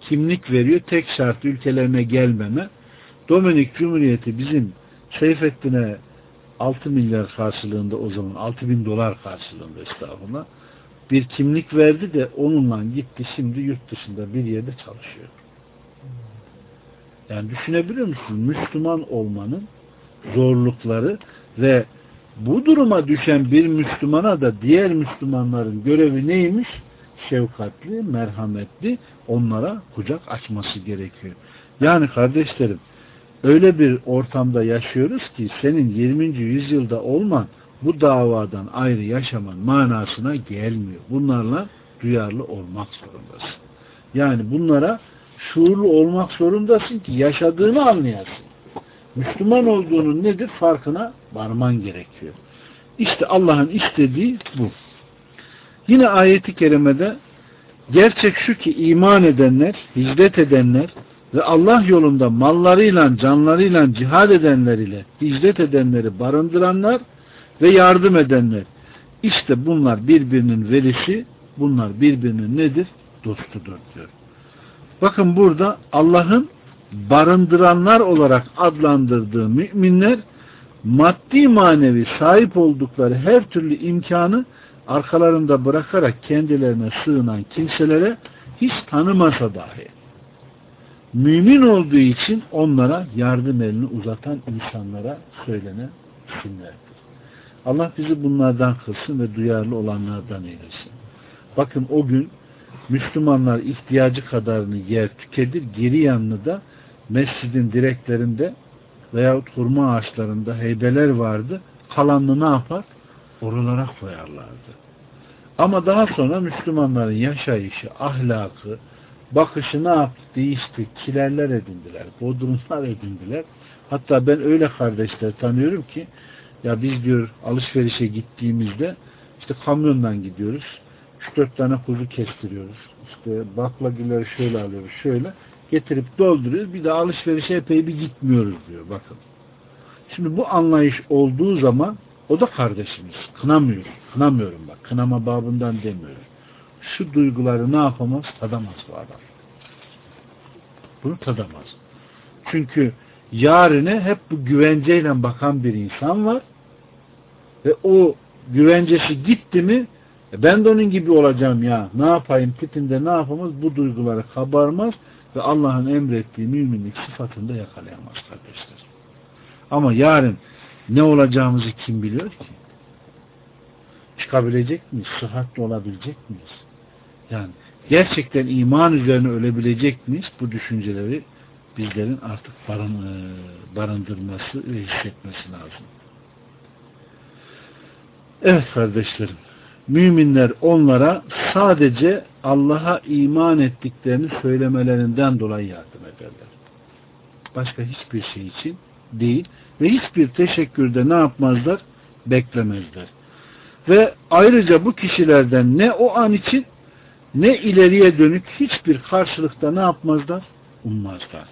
kimlik veriyor. Tek şart ülkelerine gelmeme. Dominik Cumhuriyeti bizim Seyfettin'e 6 milyar karşılığında o zaman 6 bin dolar karşılığında estağfurullah bir kimlik verdi de onunla gitti şimdi yurt dışında bir yerde çalışıyor. Yani düşünebiliyor musun? Müslüman olmanın zorlukları ve bu duruma düşen bir Müslümana da diğer Müslümanların görevi neymiş? Şefkatli, merhametli onlara kucak açması gerekiyor. Yani kardeşlerim öyle bir ortamda yaşıyoruz ki senin 20. yüzyılda olman bu davadan ayrı yaşaman manasına gelmiyor. Bunlarla duyarlı olmak zorundasın. Yani bunlara şuurlu olmak zorundasın ki yaşadığını anlayasın. Müslüman olduğunun nedir farkına varman gerekiyor. İşte Allah'ın istediği bu. Yine ayeti kerimede gerçek şu ki iman edenler, hicret edenler ve Allah yolunda mallarıyla, canlarıyla cihad edenler ile hicret edenleri barındıranlar ve yardım edenler. İşte bunlar birbirinin velisi, bunlar birbirinin nedir? Dostudur diyor. Bakın burada Allah'ın barındıranlar olarak adlandırdığı müminler maddi manevi sahip oldukları her türlü imkanı arkalarında bırakarak kendilerine sığınan kimselere hiç tanımasa dahi mümin olduğu için onlara yardım elini uzatan insanlara söylenen isimlerdir. Allah bizi bunlardan kılsın ve duyarlı olanlardan eylesin. Bakın o gün Müslümanlar ihtiyacı kadarını yer tüketir, geri yanını da mescidin direklerinde veyahut hurma ağaçlarında heybeler vardı. Kalanını ne yapar? Oralara koyarlardı. Ama daha sonra Müslümanların yaşayışı, ahlakı, bakışı ne yaptı? Değişti. Kilerler edindiler. Bodrumlar edindiler. Hatta ben öyle kardeşler tanıyorum ki ya biz diyor alışverişe gittiğimizde işte kamyondan gidiyoruz. 3-4 tane kuzu kestiriyoruz. işte baklagiller şöyle alıyoruz şöyle getirip dolduruyoruz bir de alışverişe epey bir gitmiyoruz diyor bakın. Şimdi bu anlayış olduğu zaman o da kardeşimiz. Kınamıyor. Kınamıyorum bak. Kınama babından demiyorum. Şu duyguları ne yapamaz? Tadamaz bu adam. Bunu tadamaz. Çünkü yarine hep bu güvenceyle bakan bir insan var. Ve o güvencesi gitti mi e ben de onun gibi olacağım ya. Ne yapayım tipinde ne yapamaz? Bu duyguları kabarmaz ve Allah'ın emrettiği müminlik sıfatında yakalayamaz kardeşler. Ama yarın ne olacağımızı kim biliyor ki? Çıkabilecek miyiz? Sıhhatli olabilecek miyiz? Yani gerçekten iman üzerine ölebilecek miyiz? Bu düşünceleri bizlerin artık barın, barındırması ve hissetmesi lazım. Evet kardeşlerim. Müminler onlara sadece Allah'a iman ettiklerini söylemelerinden dolayı yardım ederler. Başka hiçbir şey için değil ve hiçbir teşekkürde ne yapmazlar? Beklemezler. Ve ayrıca bu kişilerden ne o an için ne ileriye dönük hiçbir karşılıkta ne yapmazlar? Ummazlar.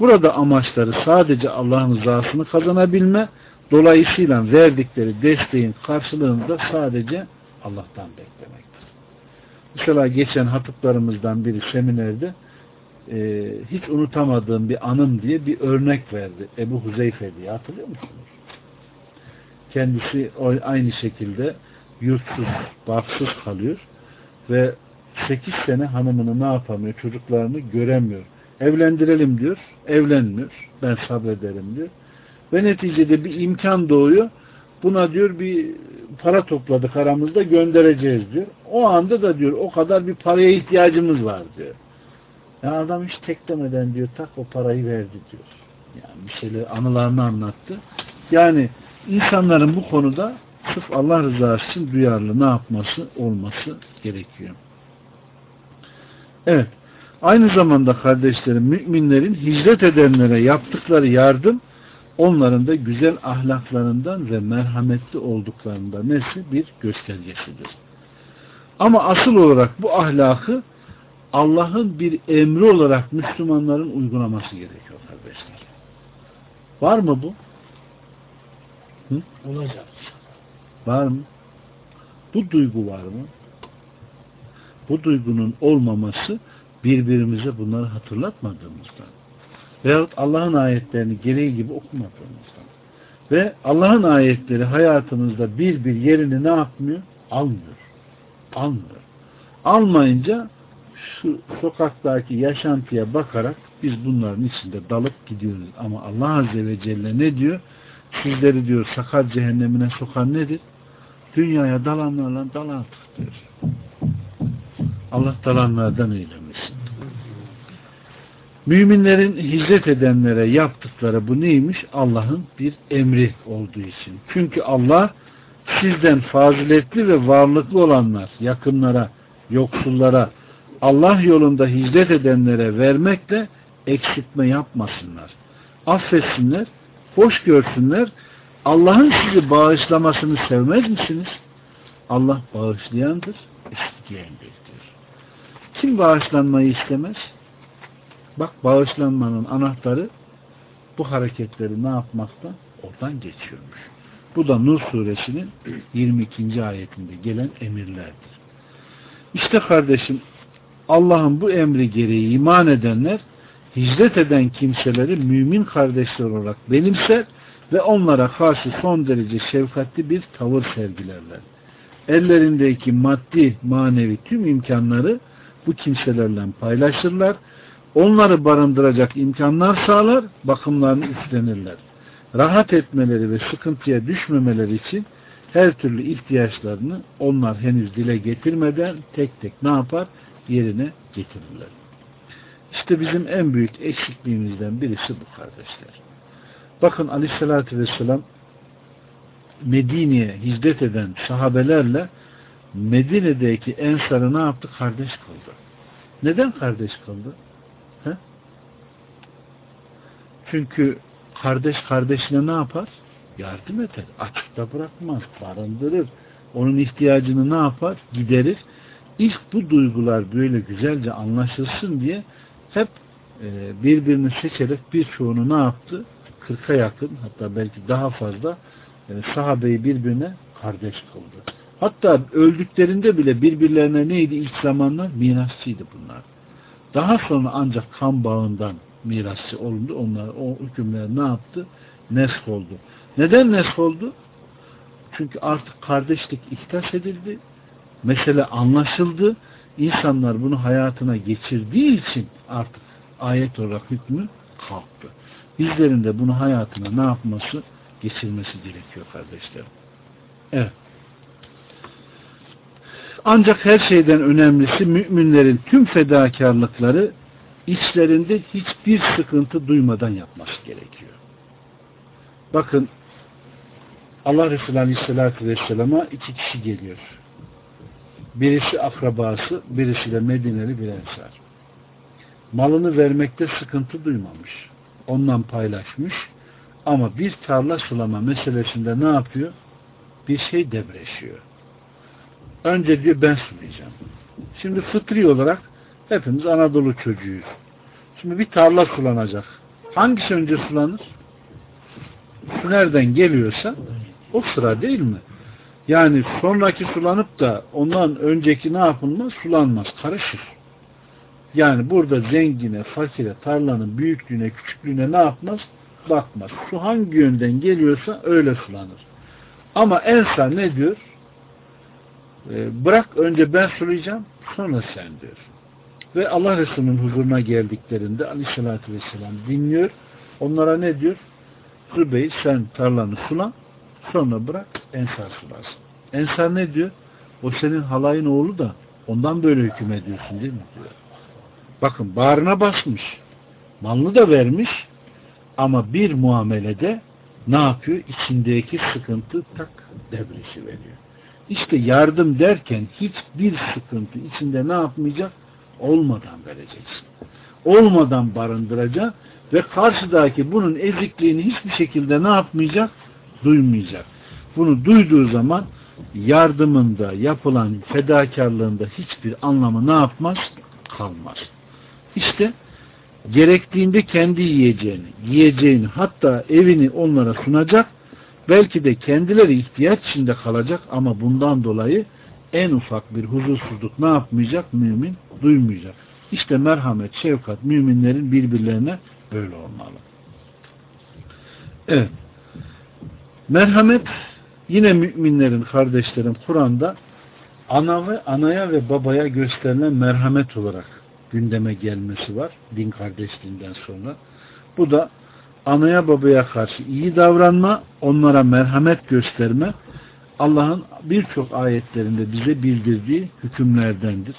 Burada amaçları sadece Allah'ın rızasını kazanabilme, dolayısıyla verdikleri desteğin karşılığını da sadece Allah'tan beklemektir. Mesela geçen hatıplarımızdan biri seminerde e, hiç unutamadığım bir anım diye bir örnek verdi. Ebu Huzeyfe diye hatırlıyor musunuz? Kendisi aynı şekilde yurtsuz, baksız kalıyor ve 8 sene hanımını ne yapamıyor, çocuklarını göremiyor. Evlendirelim diyor, evlenmiyor. Ben sabrederim diyor. Ve neticede bir imkan doğuyor. Buna diyor bir para topladık aramızda göndereceğiz diyor. O anda da diyor o kadar bir paraya ihtiyacımız var diyor. Ya adam hiç teklemeden diyor tak o parayı verdi diyor. Yani bir şeyler anılarını anlattı. Yani insanların bu konuda sırf Allah rızası için duyarlı ne yapması olması gerekiyor. Evet. Aynı zamanda kardeşlerim müminlerin hicret edenlere yaptıkları yardım onların da güzel ahlaklarından ve merhametli olduklarında nesi bir göstergesidir. Ama asıl olarak bu ahlakı Allah'ın bir emri olarak Müslümanların uygulaması gerekiyor kardeşler. Var mı bu? Hı? Olacak. Var mı? Bu duygu var mı? Bu duygunun olmaması birbirimize bunları hatırlatmadığımızdan veyahut Allah'ın ayetlerini gereği gibi okumadığımızdan ve Allah'ın ayetleri hayatımızda bir bir yerini ne yapmıyor? Almıyor. Almıyor. Almayınca şu sokaktaki yaşantıya bakarak biz bunların içinde dalıp gidiyoruz. Ama Allah Azze ve Celle ne diyor? Sizleri diyor sakar cehennemine sokan nedir? Dünyaya dalanlarla dal artık diyor. Allah dalanlardan eylemesin. Müminlerin hicret edenlere yaptıkları bu neymiş? Allah'ın bir emri olduğu için. Çünkü Allah sizden faziletli ve varlıklı olanlar, yakınlara, yoksullara, Allah yolunda hicret edenlere vermekle eksiltme yapmasınlar. Affetsinler, hoş görsünler. Allah'ın sizi bağışlamasını sevmez misiniz? Allah bağışlayandır, isteyendir. Kim bağışlanmayı istemez? Bak bağışlanmanın anahtarı bu hareketleri ne yapmakta? Oradan geçiyormuş. Bu da Nur suresinin 22. ayetinde gelen emirlerdir. İşte kardeşim Allah'ın bu emri gereği iman edenler hicret eden kimseleri mümin kardeşler olarak benimser ve onlara karşı son derece şefkatli bir tavır sergilerler. Ellerindeki maddi, manevi tüm imkanları bu kimselerle paylaşırlar. Onları barındıracak imkanlar sağlar, bakımlarını üstlenirler. Rahat etmeleri ve sıkıntıya düşmemeleri için her türlü ihtiyaçlarını onlar henüz dile getirmeden tek tek ne yapar? Yerine getirirler. İşte bizim en büyük eksikliğimizden birisi bu kardeşler. Bakın aleyhissalatü vesselam Medine'ye hicret eden sahabelerle Medine'deki ensarı ne yaptı? Kardeş kıldı. Neden kardeş kıldı? He? Çünkü kardeş kardeşine ne yapar? Yardım eder. Açıkta bırakmaz. Barındırır. Onun ihtiyacını ne yapar? Giderir. İlk bu duygular böyle güzelce anlaşılsın diye hep e, birbirini seçerek birçoğunu ne yaptı? Kırka yakın hatta belki daha fazla e, sahabeyi birbirine kardeş kıldı. Hatta öldüklerinde bile birbirlerine neydi ilk zamanlar? Mirasçıydı bunlar. Daha sonra ancak kan bağından mirasçı olundu. Onlar o hükümler ne yaptı? Nesk oldu. Neden nesk oldu? Çünkü artık kardeşlik ihtas edildi. Mesele anlaşıldı. İnsanlar bunu hayatına geçirdiği için artık ayet olarak hükmü kalktı. Bizlerin de bunu hayatına ne yapması? Geçirmesi gerekiyor kardeşlerim. Evet. Ancak her şeyden önemlisi müminlerin tüm fedakarlıkları içlerinde hiçbir sıkıntı duymadan yapması gerekiyor. Bakın Allah Resulü Aleyhisselatü Vesselam'a iki kişi geliyor. Birisi akrabası, birisi de Medineli bir ensar. Malını vermekte sıkıntı duymamış. Ondan paylaşmış. Ama bir tarla sulama meselesinde ne yapıyor? Bir şey debreşiyor. Önce diyor ben sulayacağım. Şimdi fıtri olarak hepimiz Anadolu çocuğuyuz. Şimdi bir tarla sulanacak. Hangisi önce sulanır? Su nereden geliyorsa o sıra değil mi? Yani sonraki sulanıp da ondan önceki ne yapılmaz? Sulanmaz. Karışır. Yani burada zengine, fakire, tarlanın büyüklüğüne, küçüklüğüne ne yapmaz? Bakmaz. Su hangi yönden geliyorsa öyle sulanır. Ama Ensa ne diyor? Ee, bırak önce ben sulayacağım, sonra sen diyor. Ve Allah Resulü'nün huzuruna geldiklerinde aleyhissalatü vesselam dinliyor. Onlara ne diyor? Zübeyir sen tarlanı sula, sonra bırak Ensar sulasın. Ensar ne diyor? O senin halayın oğlu da ondan böyle hüküm ediyorsun değil mi? diyor. Bakın bağrına basmış. Malını da vermiş ama bir muamelede ne yapıyor? İçindeki sıkıntı tak devresi veriyor. İşte yardım derken hiçbir sıkıntı içinde ne yapmayacak? Olmadan vereceksin. Olmadan barındıracak ve karşıdaki bunun ezikliğini hiçbir şekilde ne yapmayacak? Duymayacak. Bunu duyduğu zaman yardımında yapılan fedakarlığında hiçbir anlamı ne yapmaz? Kalmaz. İşte gerektiğinde kendi yiyeceğini, yiyeceğini hatta evini onlara sunacak belki de kendileri ihtiyaç içinde kalacak ama bundan dolayı en ufak bir huzursuzluk ne yapmayacak? Mümin duymayacak. İşte merhamet, şefkat müminlerin birbirlerine böyle olmalı. Evet. Merhamet yine müminlerin, kardeşlerin Kur'an'da ana ve anaya ve babaya gösterilen merhamet olarak gündeme gelmesi var. Din kardeşliğinden sonra. Bu da anaya babaya karşı iyi davranma, onlara merhamet gösterme, Allah'ın birçok ayetlerinde bize bildirdiği hükümlerdendir.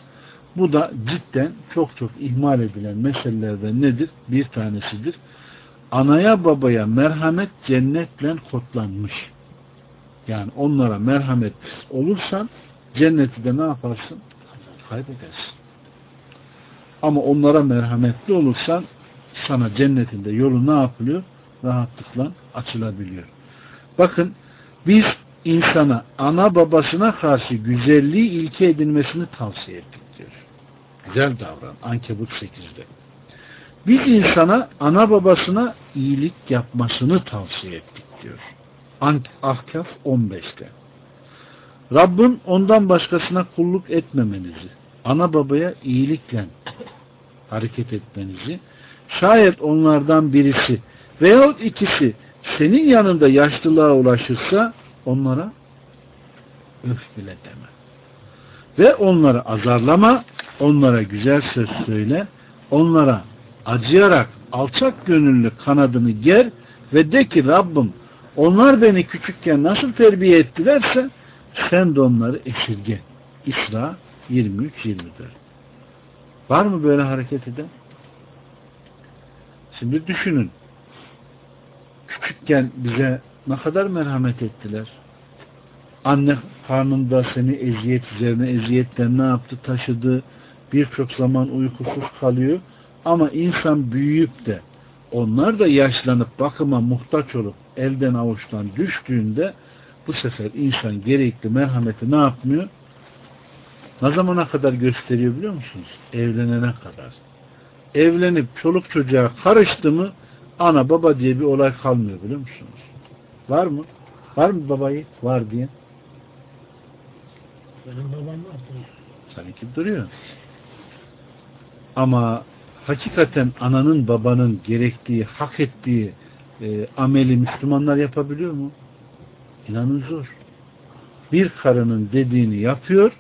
Bu da cidden çok çok ihmal edilen meselelerden nedir? Bir tanesidir. Anaya babaya merhamet cennetle kodlanmış. Yani onlara merhamet olursan cenneti de ne yaparsın? Kaybedersin. Ama onlara merhametli olursan sana cennetinde yolu ne yapılıyor? Rahatlıkla açılabiliyor. Bakın biz insana ana babasına karşı güzelliği ilke edinmesini tavsiye ettik diyor. Güzel davran. Ankebut 8'de. Biz insana ana babasına iyilik yapmasını tavsiye ettik diyor. Ahkaf 15'te. Rabbin ondan başkasına kulluk etmemenizi, ana babaya iyilikle hareket etmenizi, şayet onlardan birisi veyahut ikisi senin yanında yaşlılığa ulaşırsa onlara öf bile deme. Ve onları azarlama, onlara güzel söz söyle, onlara acıyarak alçak gönüllü kanadını ger ve de ki Rabbim onlar beni küçükken nasıl terbiye ettilerse sen de onları esirge. İsra 23-24 Var mı böyle hareket eden? Şimdi düşünün. Küçükken bize ne kadar merhamet ettiler. Anne karnında seni eziyet üzerine eziyetten ne yaptı? Taşıdı. Birçok zaman uykusuz kalıyor. Ama insan büyüyüp de onlar da yaşlanıp bakıma muhtaç olup elden avuçtan düştüğünde bu sefer insan gerekli merhameti ne yapmıyor? Ne zamana kadar gösteriyor biliyor musunuz? Evlenene kadar. Evlenip çoluk çocuğa karıştı mı ana baba diye bir olay kalmıyor biliyor musunuz? Var mı? Var mı babayı? Var diye. Benim babam var. Sanki duruyor. Ama hakikaten ananın babanın gerektiği, hak ettiği e, ameli Müslümanlar yapabiliyor mu? İnanın zor. Bir karının dediğini yapıyor,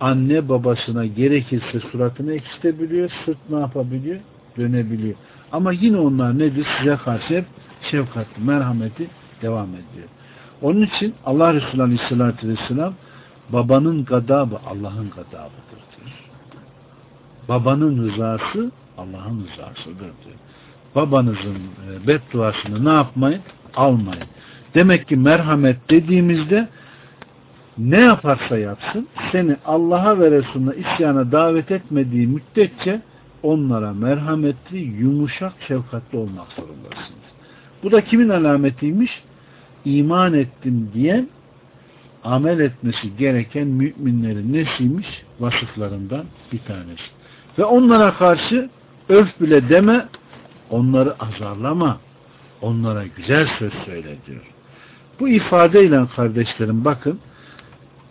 anne babasına gerekirse suratını ekşitebiliyor, sırt ne yapabiliyor? Dönebiliyor. Ama yine onlar nedir? Size karşı hep şefkatli, merhameti devam ediyor. Onun için Allah Resulü Aleyhisselatü Vesselam babanın gadabı Allah'ın gadabıdır diyor. Babanın rızası Allah'ın rızasıdır diyor. Babanızın e, bedduasını ne yapmayın? Almayın. Demek ki merhamet dediğimizde ne yaparsa yapsın seni Allah'a ve Resulüne isyana davet etmediği müddetçe onlara merhametli, yumuşak, şefkatli olmak zorundasınız. Bu da kimin alametiymiş? İman ettim diyen amel etmesi gereken müminlerin nesiymiş? Vasıflarından bir tanesi. Ve onlara karşı öf bile deme, onları azarlama, onlara güzel söz söyle diyor. Bu ifadeyle kardeşlerim bakın,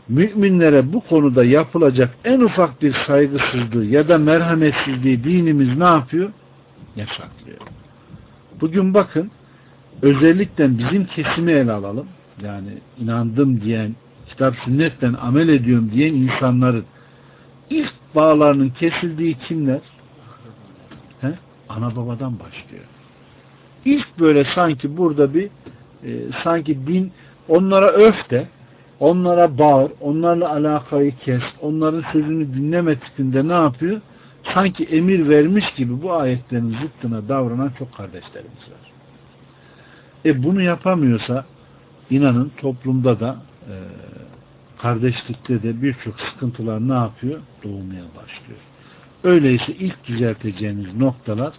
müminlere bu konuda yapılacak en ufak bir saygısızlığı ya da merhametsizliği dinimiz ne yapıyor? Yasaklıyor. Bugün bakın özellikle bizim kesimi ele alalım. Yani inandım diyen, kitap sünnetten amel ediyorum diyen insanların ilk bağlarının kesildiği kimler? He? Ana babadan başlıyor. İlk böyle sanki burada bir e, sanki din onlara öf de onlara bağır, onlarla alakayı kes, onların sözünü dinlemedikinde ne yapıyor? Sanki emir vermiş gibi bu ayetlerin zıttına davranan çok kardeşlerimiz var. E bunu yapamıyorsa inanın toplumda da e, kardeşlikte de birçok sıkıntılar ne yapıyor? Doğmaya başlıyor. Öyleyse ilk düzelteceğiniz noktalar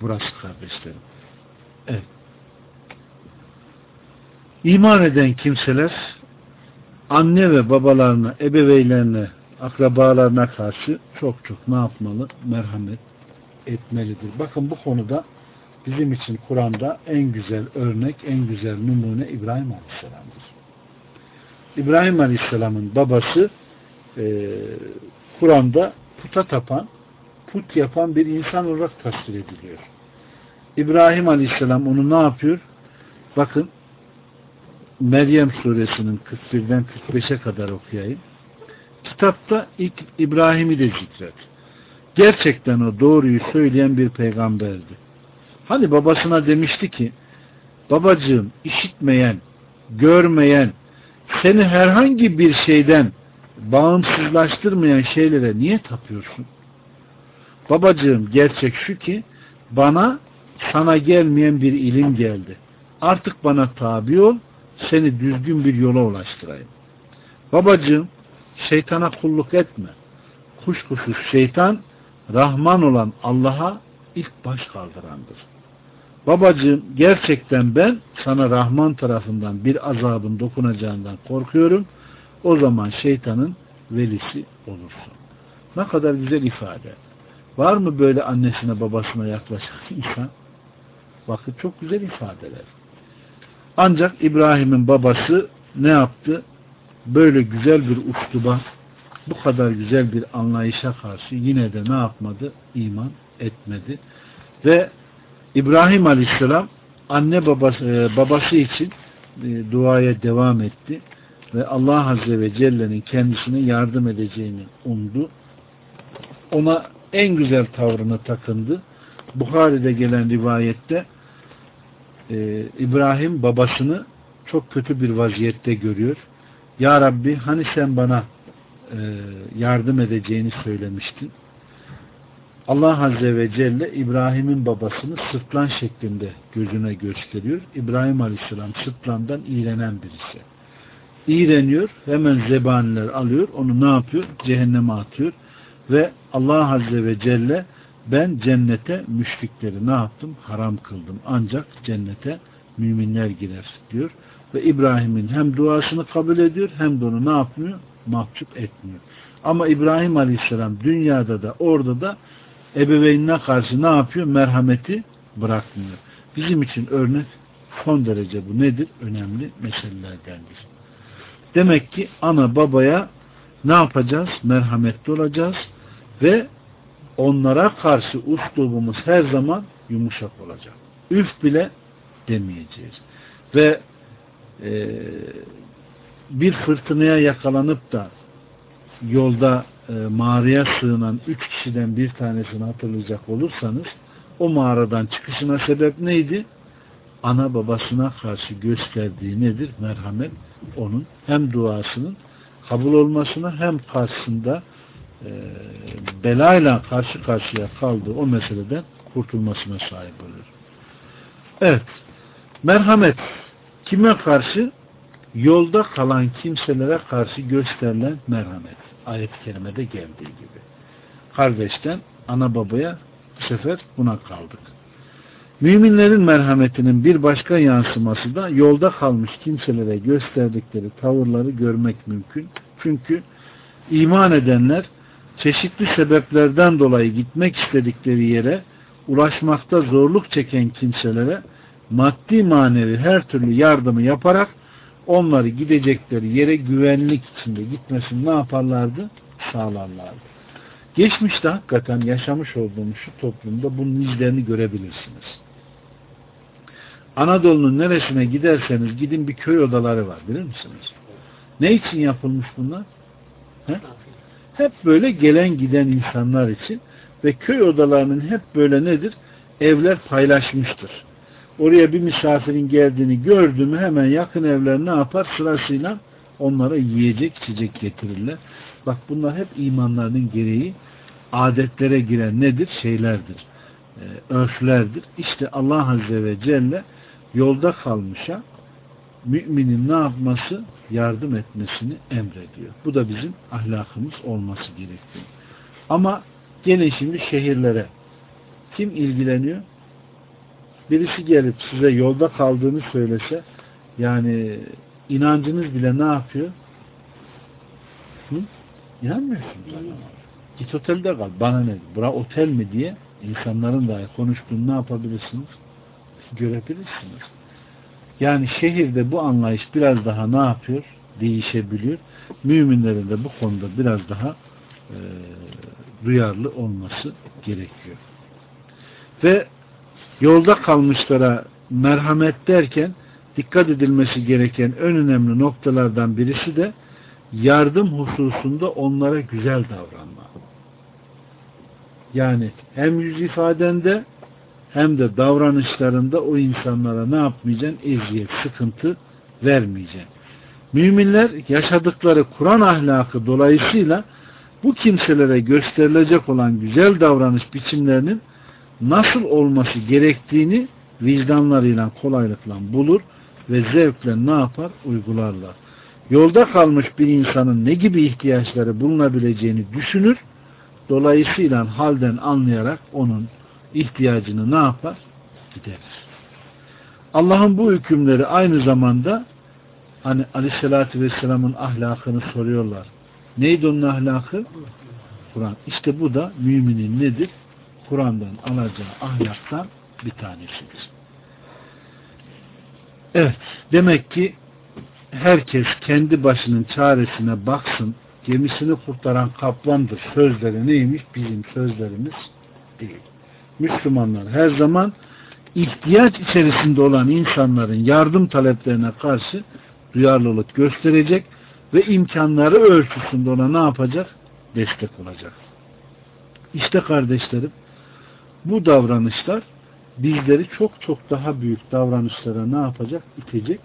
burası kardeşlerim. Evet. İman eden kimseler anne ve babalarına, ebeveynlerine, akrabalarına karşı çok çok ne yapmalı? Merhamet etmelidir. Bakın bu konuda bizim için Kur'an'da en güzel örnek, en güzel numune İbrahim Aleyhisselam'dır. İbrahim Aleyhisselam'ın babası e, Kur'an'da puta tapan, put yapan bir insan olarak tasvir ediliyor. İbrahim Aleyhisselam onu ne yapıyor? Bakın Meryem suresinin 41'den 45'e kadar okuyayım. Kitapta ilk İbrahim'i de zikret. Gerçekten o doğruyu söyleyen bir peygamberdi. Hani babasına demişti ki babacığım işitmeyen, görmeyen, seni herhangi bir şeyden bağımsızlaştırmayan şeylere niye tapıyorsun? Babacığım gerçek şu ki bana sana gelmeyen bir ilim geldi. Artık bana tabi ol, seni düzgün bir yola ulaştırayım. Babacığım şeytana kulluk etme. Kuşkusuz şeytan Rahman olan Allah'a ilk baş kaldırandır. Babacığım gerçekten ben sana Rahman tarafından bir azabın dokunacağından korkuyorum. O zaman şeytanın velisi olursun. Ne kadar güzel ifade. Var mı böyle annesine babasına yaklaşan insan? Bakın çok güzel ifadeler. Ancak İbrahim'in babası ne yaptı? Böyle güzel bir ustuba, bu kadar güzel bir anlayışa karşı yine de ne yapmadı? İman etmedi. Ve İbrahim Aleyhisselam anne babası, e, babası için e, duaya devam etti ve Allah Azze ve Celle'nin kendisine yardım edeceğini umdu. Ona en güzel tavrını takındı. Bukhari'de gelen rivayette e, İbrahim babasını çok kötü bir vaziyette görüyor. Ya Rabbi hani sen bana yardım edeceğini söylemiştin. Allah Azze ve Celle İbrahim'in babasını sırtlan şeklinde gözüne gösteriyor. İbrahim Aleyhisselam sırtlandan iğrenen birisi. İğreniyor, hemen zebaniler alıyor, onu ne yapıyor? Cehenneme atıyor. Ve Allah Azze ve Celle ben cennete müşrikleri ne yaptım? Haram kıldım. Ancak cennete müminler girer diyor. Ve İbrahim'in hem duasını kabul ediyor hem de onu ne yapmıyor? mahcup etmiyor. Ama İbrahim Aleyhisselam dünyada da orada da ebeveynine karşı ne yapıyor? Merhameti bırakmıyor. Bizim için örnek son derece bu nedir? Önemli meselelerdendir. Demek ki ana babaya ne yapacağız? Merhametli olacağız ve onlara karşı uslubumuz her zaman yumuşak olacak. Üf bile demeyeceğiz. Ve e, bir fırtınaya yakalanıp da yolda e, mağaraya sığınan üç kişiden bir tanesini hatırlayacak olursanız o mağaradan çıkışına sebep neydi? Ana babasına karşı gösterdiği nedir? Merhamet onun hem duasının kabul olmasına hem karşısında e, belayla karşı karşıya kaldığı o meseleden kurtulmasına sahip olur. Evet. Merhamet kime karşı? Yolda kalan kimselere karşı gösterilen merhamet. Ayet-i kerimede geldiği gibi. Kardeşten ana babaya bu sefer buna kaldık. Müminlerin merhametinin bir başka yansıması da yolda kalmış kimselere gösterdikleri tavırları görmek mümkün. Çünkü iman edenler çeşitli sebeplerden dolayı gitmek istedikleri yere ulaşmakta zorluk çeken kimselere maddi manevi her türlü yardımı yaparak onları gidecekleri yere güvenlik içinde gitmesini ne yaparlardı? Sağlarlardı. Geçmişte hakikaten yaşamış olduğumuz şu toplumda bunun izlerini görebilirsiniz. Anadolu'nun neresine giderseniz gidin bir köy odaları var bilir misiniz? Ne için yapılmış bunlar? He? Hep böyle gelen giden insanlar için ve köy odalarının hep böyle nedir? Evler paylaşmıştır. Oraya bir misafirin geldiğini gördü mü hemen yakın evler ne yapar? Sırasıyla onlara yiyecek içecek getirirler. Bak bunlar hep imanlarının gereği adetlere giren nedir? Şeylerdir. E, örflerdir. İşte Allah Azze ve Celle yolda kalmışa müminin ne yapması? Yardım etmesini emrediyor. Bu da bizim ahlakımız olması gerekiyor. Ama gelin şimdi şehirlere. Kim ilgileniyor? Birisi gelip size yolda kaldığını söylese yani inancınız bile ne yapıyor? Hı? İnanmıyorsunuz. Git otelde kal. Bana ne? Bura otel mi diye insanların dahi konuştuğunu ne yapabilirsiniz? Görebilirsiniz. Yani şehirde bu anlayış biraz daha ne yapıyor? Değişebiliyor. Müminlerin de bu konuda biraz daha e, duyarlı olması gerekiyor. Ve yolda kalmışlara merhamet derken dikkat edilmesi gereken en önemli noktalardan birisi de yardım hususunda onlara güzel davranma. Yani hem yüz ifadende hem de davranışlarında o insanlara ne yapmayacaksın? Eziyet, sıkıntı vermeyeceksin. Müminler yaşadıkları Kur'an ahlakı dolayısıyla bu kimselere gösterilecek olan güzel davranış biçimlerinin nasıl olması gerektiğini vicdanlarıyla kolaylıkla bulur ve zevkle ne yapar? Uygularlar. Yolda kalmış bir insanın ne gibi ihtiyaçları bulunabileceğini düşünür. Dolayısıyla halden anlayarak onun ihtiyacını ne yapar? Giderir. Allah'ın bu hükümleri aynı zamanda hani aleyhissalatü vesselamın ahlakını soruyorlar. Neydi onun ahlakı? Kur'an. İşte bu da müminin nedir? Kur'an'dan alacağı ahlaktan bir tanesidir. Evet. Demek ki herkes kendi başının çaresine baksın. Gemisini kurtaran kaplandır. Sözleri neymiş? Bizim sözlerimiz değil. Müslümanlar her zaman ihtiyaç içerisinde olan insanların yardım taleplerine karşı duyarlılık gösterecek ve imkanları ölçüsünde ona ne yapacak? Destek olacak. İşte kardeşlerim bu davranışlar bizleri çok çok daha büyük davranışlara ne yapacak? İtecek.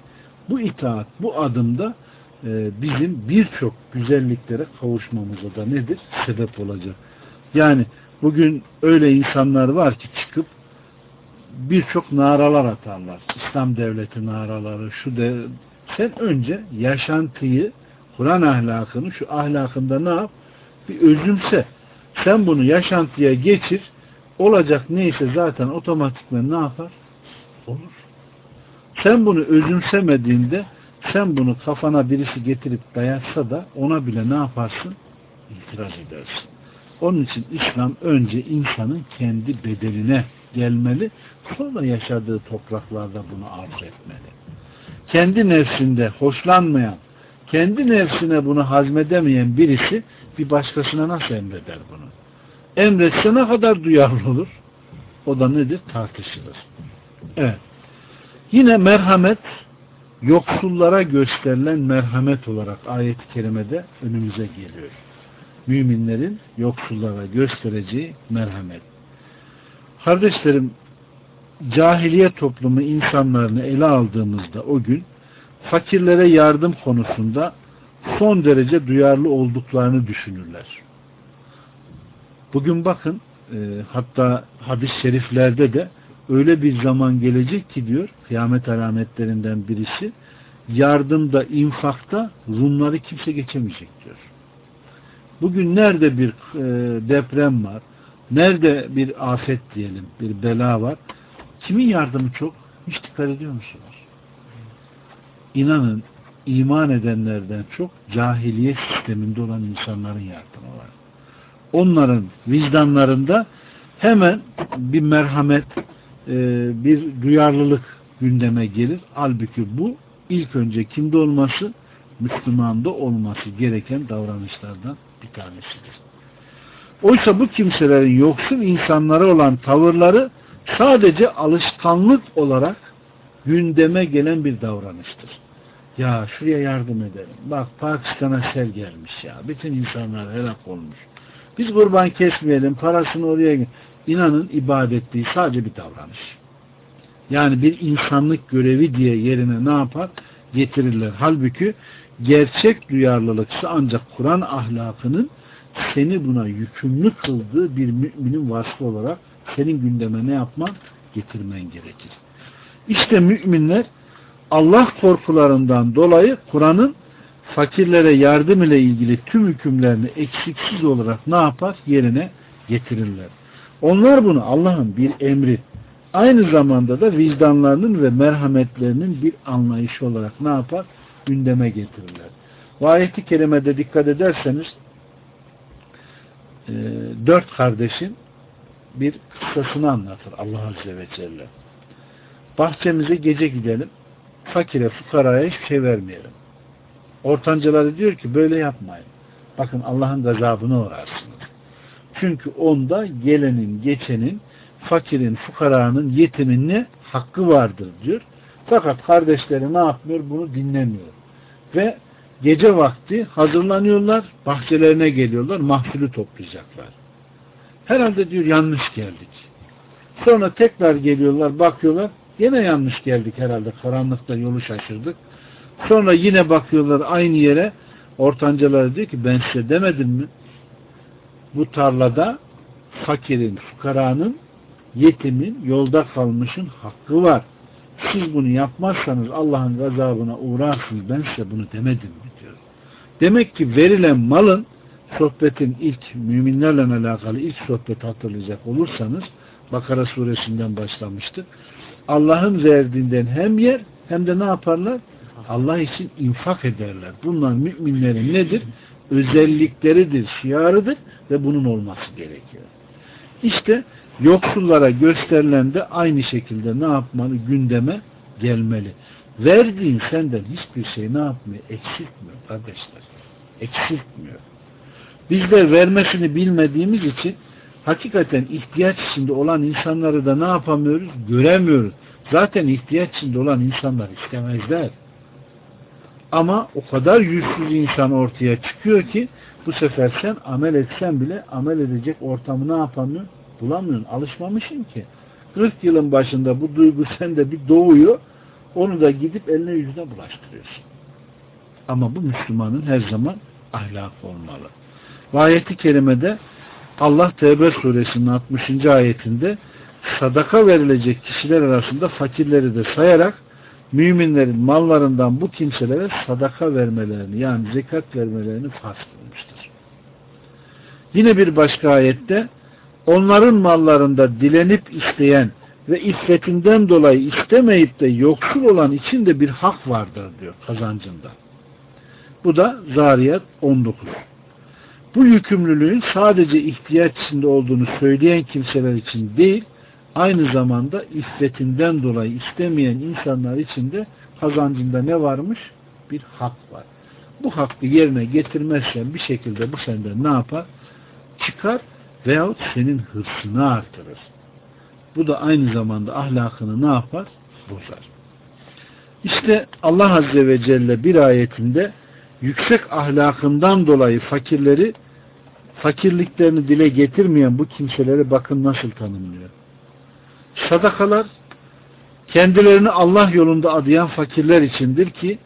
Bu itaat, bu adımda e, bizim birçok güzelliklere kavuşmamıza da nedir? Sebep olacak. Yani bugün öyle insanlar var ki çıkıp birçok naralar atarlar. İslam devleti naraları, şu de sen önce yaşantıyı, Kur'an ahlakını, şu ahlakında ne yap? Bir özümse. Sen bunu yaşantıya geçir, olacak neyse zaten otomatikman ne yapar? Olur. Sen bunu özümsemediğinde Sen bunu kafana birisi getirip dayatsa da ona bile ne yaparsın? İtiraz edersin. Onun için İslam önce insanın kendi bedeline gelmeli, sonra yaşadığı topraklarda bunu arz etmeli. Kendi nefsinde hoşlanmayan, kendi nefsine bunu hazmedemeyen birisi bir başkasına nasıl emreder bunu? Emretse ne kadar duyarlı olur? O da nedir? Tartışılır. Evet. Yine merhamet yoksullara gösterilen merhamet olarak ayet-i kerimede önümüze geliyor. Müminlerin yoksullara göstereceği merhamet. Kardeşlerim, cahiliye toplumu insanlarını ele aldığımızda o gün fakirlere yardım konusunda son derece duyarlı olduklarını düşünürler. Bugün bakın e, hatta hadis-i şeriflerde de öyle bir zaman gelecek ki diyor kıyamet alametlerinden birisi yardımda, infakta Rumları kimse geçemeyecek diyor. Bugün nerede bir e, deprem var, nerede bir afet diyelim, bir bela var, kimin yardımı çok? Hiç dikkat ediyor musunuz? İnanın iman edenlerden çok cahiliye sisteminde olan insanların yardımı var. Onların vicdanlarında hemen bir merhamet, e, bir duyarlılık gündeme gelir. Halbuki bu ilk önce kimde olması? Müslümanda olması gereken davranışlardan bir tanesidir. Oysa bu kimselerin yoksul insanlara olan tavırları sadece alışkanlık olarak gündeme gelen bir davranıştır. Ya şuraya yardım edelim. Bak Pakistan'a sel gelmiş ya. Bütün insanlar helak olmuş. Biz kurban kesmeyelim, parasını oraya inanın ibadet değil, sadece bir davranış. Yani bir insanlık görevi diye yerine ne yapar? Getirirler. Halbuki gerçek duyarlılıksa ancak Kur'an ahlakının seni buna yükümlü kıldığı bir müminin vasfı olarak senin gündeme ne yapman? Getirmen gerekir. İşte müminler Allah korkularından dolayı Kur'an'ın fakirlere yardım ile ilgili tüm hükümlerini eksiksiz olarak ne yapar? Yerine getirirler. Onlar bunu Allah'ın bir emri, aynı zamanda da vicdanlarının ve merhametlerinin bir anlayışı olarak ne yapar? Gündeme getirirler. Bu ayeti kerimede dikkat ederseniz e, dört kardeşin bir kıssasını anlatır Allah Azze ve Celle. Bahçemize gece gidelim, fakire, fukaraya hiçbir şey vermeyelim. Ortancaları diyor ki böyle yapmayın. Bakın Allah'ın gazabını uğrarsınız. Çünkü onda gelenin, geçenin, fakirin, fukaranın, yetimin ne? Hakkı vardır diyor. Fakat kardeşleri ne yapmıyor? Bunu dinlemiyor. Ve gece vakti hazırlanıyorlar, bahçelerine geliyorlar, mahsulü toplayacaklar. Herhalde diyor yanlış geldik. Sonra tekrar geliyorlar, bakıyorlar, yine yanlış geldik herhalde, karanlıkta yolu şaşırdık. Sonra yine bakıyorlar aynı yere, ortancaları diyor ki ben size demedim mi? Bu tarlada fakirin, fukaranın, yetimin, yolda kalmışın hakkı var. Siz bunu yapmazsanız Allah'ın gazabına uğrarsınız. Ben size bunu demedim mi diyor. Demek ki verilen malın sohbetin ilk müminlerle alakalı ilk sohbet hatırlayacak olursanız Bakara suresinden başlamıştık. Allah'ın verdiğinden hem yer hem de ne yaparlar? Allah için infak ederler. Bunlar müminlerin nedir? Özellikleridir, şiarıdır ve bunun olması gerekiyor. İşte yoksullara gösterilen de aynı şekilde ne yapmalı? Gündeme gelmeli. Verdiğin senden hiçbir şey ne yapmıyor? Eksiltmiyor kardeşler. Eksiltmiyor. Bizler vermesini bilmediğimiz için hakikaten ihtiyaç içinde olan insanları da ne yapamıyoruz? Göremiyoruz. Zaten ihtiyaç içinde olan insanlar istemezler. Ama o kadar yüzsüz insan ortaya çıkıyor ki bu sefer sen amel etsen bile amel edecek ortamı ne yapamıyorsun? Bulamıyorsun. Alışmamışsın ki. 40 yılın başında bu duygu sende bir doğuyor. Onu da gidip eline yüzüne bulaştırıyorsun. Ama bu Müslümanın her zaman ahlakı olmalı. Ve ayeti kerimede Allah Tevbe suresinin 60. ayetinde sadaka verilecek kişiler arasında fakirleri de sayarak müminlerin mallarından bu kimselere sadaka vermelerini yani zekat vermelerini farz kılmıştır. Yine bir başka ayette onların mallarında dilenip isteyen ve iffetinden dolayı istemeyip de yoksul olan için de bir hak vardır diyor kazancında. Bu da Zariyat 19. Bu yükümlülüğün sadece ihtiyaç içinde olduğunu söyleyen kimseler için değil, aynı zamanda iffetinden dolayı istemeyen insanlar için de kazancında ne varmış? Bir hak var. Bu hakkı yerine getirmezsen bir şekilde bu senden ne yapar? Çıkar veyahut senin hırsını artırır. Bu da aynı zamanda ahlakını ne yapar? Bozar. İşte Allah Azze ve Celle bir ayetinde yüksek ahlakından dolayı fakirleri fakirliklerini dile getirmeyen bu kimseleri bakın nasıl tanımlıyor. Sadakalar kendilerini Allah yolunda adayan fakirler içindir ki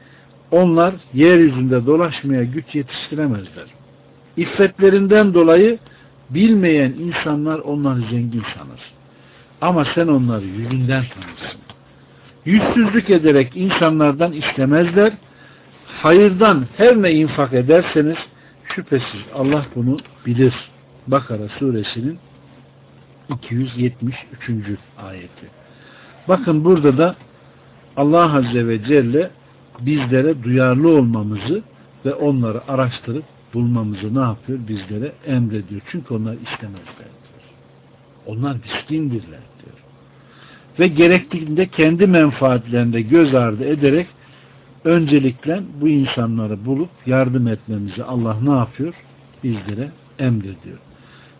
onlar yeryüzünde dolaşmaya güç yetiştiremezler. İffetlerinden dolayı bilmeyen insanlar onları zengin sanır. Ama sen onları yüzünden tanırsın. Yüzsüzlük ederek insanlardan istemezler. Hayırdan her ne infak ederseniz şüphesiz Allah bunu bilir. Bakara suresinin 273. ayeti. Bakın burada da Allah Azze ve Celle bizlere duyarlı olmamızı ve onları araştırıp bulmamızı ne yapıyor? Bizlere emrediyor. Çünkü onlar istemezler diyor. Onlar miskindirler diyor. Ve gerektiğinde kendi menfaatlerinde göz ardı ederek öncelikle bu insanları bulup yardım etmemizi Allah ne yapıyor? Bizlere emrediyor.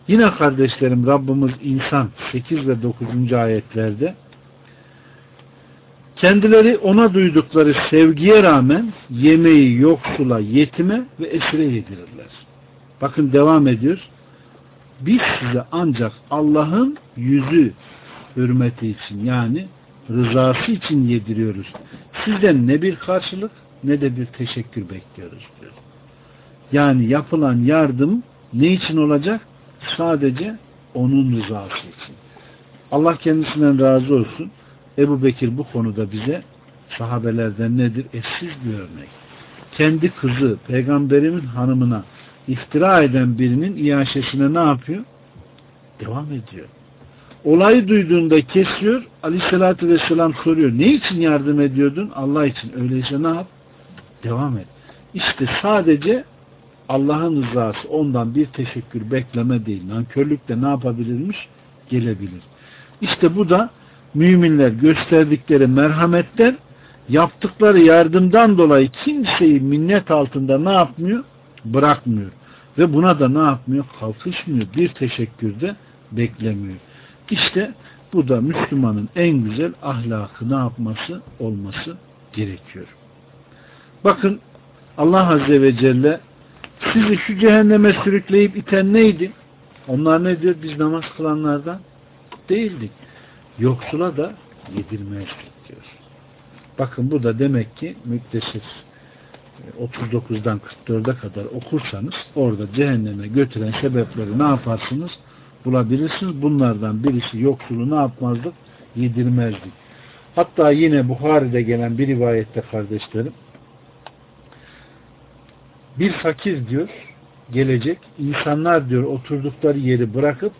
Yine kardeşlerim Rabbimiz insan 8 ve 9. ayetlerde kendileri ona duydukları sevgiye rağmen yemeği yoksula, yetime ve esire yedirirler. Bakın devam ediyor. Biz size ancak Allah'ın yüzü hürmeti için yani rızası için yediriyoruz. Sizden ne bir karşılık ne de bir teşekkür bekliyoruz diyor. Yani yapılan yardım ne için olacak? Sadece onun rızası için. Allah kendisinden razı olsun. Ebu Bekir bu konuda bize sahabelerden nedir? Eşsiz bir örnek. Kendi kızı peygamberimin hanımına iftira eden birinin iaşesine ne yapıyor? Devam ediyor. Olayı duyduğunda kesiyor. Aleyhissalatü vesselam soruyor. Ne için yardım ediyordun? Allah için. Öyleyse ne yap? Devam et. İşte sadece Allah'ın rızası ondan bir teşekkür bekleme değil. Nankörlükle ne yapabilirmiş? Gelebilir. İşte bu da müminler gösterdikleri merhametten yaptıkları yardımdan dolayı kimseyi minnet altında ne yapmıyor? Bırakmıyor. Ve buna da ne yapmıyor? Kalkışmıyor. Bir teşekkür de beklemiyor. İşte bu da Müslümanın en güzel ahlakı ne yapması? Olması gerekiyor. Bakın Allah Azze ve Celle sizi şu cehenneme sürükleyip iten neydi? Onlar ne diyor? Biz namaz kılanlardan değildik. Yoksula da yedirmezdik diyor. Bakın bu da demek ki müddessir 39'dan 44'e kadar okursanız orada cehenneme götüren sebepleri ne yaparsınız? Bulabilirsiniz. Bunlardan birisi yoksulu ne yapmazdık? Yedirmezdik. Hatta yine Bukhari'de gelen bir rivayette kardeşlerim bir fakir diyor gelecek. insanlar diyor oturdukları yeri bırakıp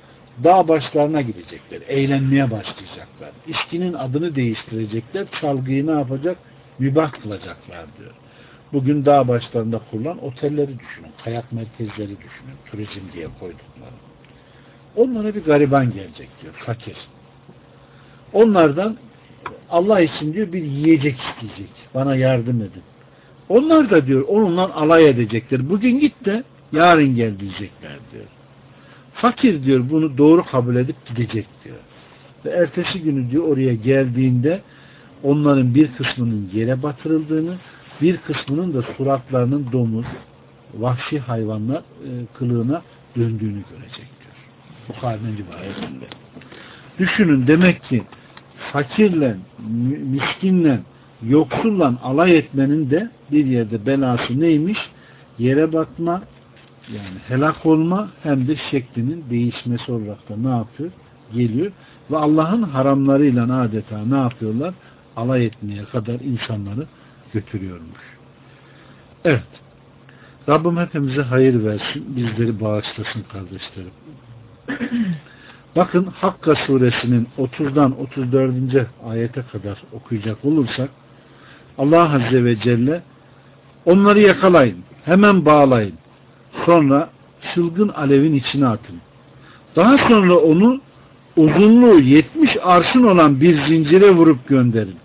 dağ başlarına gidecekler. Eğlenmeye başlayacaklar. İçkinin adını değiştirecekler. Çalgıyı ne yapacak? Mübah kılacaklar diyor. Bugün dağ başlarında kurulan otelleri düşünün. Kayak merkezleri düşünün. Turizm diye koydukları. Onlara bir gariban gelecek diyor. Fakir. Onlardan Allah için diyor bir yiyecek isteyecek. Bana yardım edin. Onlar da diyor onunla alay edecekler. Bugün git de yarın gel diyecekler diyor. Fakir diyor bunu doğru kabul edip gidecek diyor. Ve ertesi günü diyor oraya geldiğinde onların bir kısmının yere batırıldığını, bir kısmının da suratlarının domuz, vahşi hayvanlar e, kılığına döndüğünü görecek diyor. Bukhari'nin rivayetinde. Düşünün demek ki fakirle, miskinle, yoksulla alay etmenin de bir yerde belası neymiş? Yere batma, yani helak olma hem de şeklinin değişmesi olarak da ne yapıyor? Geliyor. Ve Allah'ın haramlarıyla adeta ne yapıyorlar? Alay etmeye kadar insanları götürüyormuş. Evet. Rabbim hepimize hayır versin. Bizleri bağışlasın kardeşlerim. Bakın Hakka suresinin 30'dan 34. ayete kadar okuyacak olursak Allah Azze ve Celle onları yakalayın, hemen bağlayın. Sonra çılgın alevin içine atın. Daha sonra onu uzunluğu 70 arşın olan bir zincire vurup gönderin.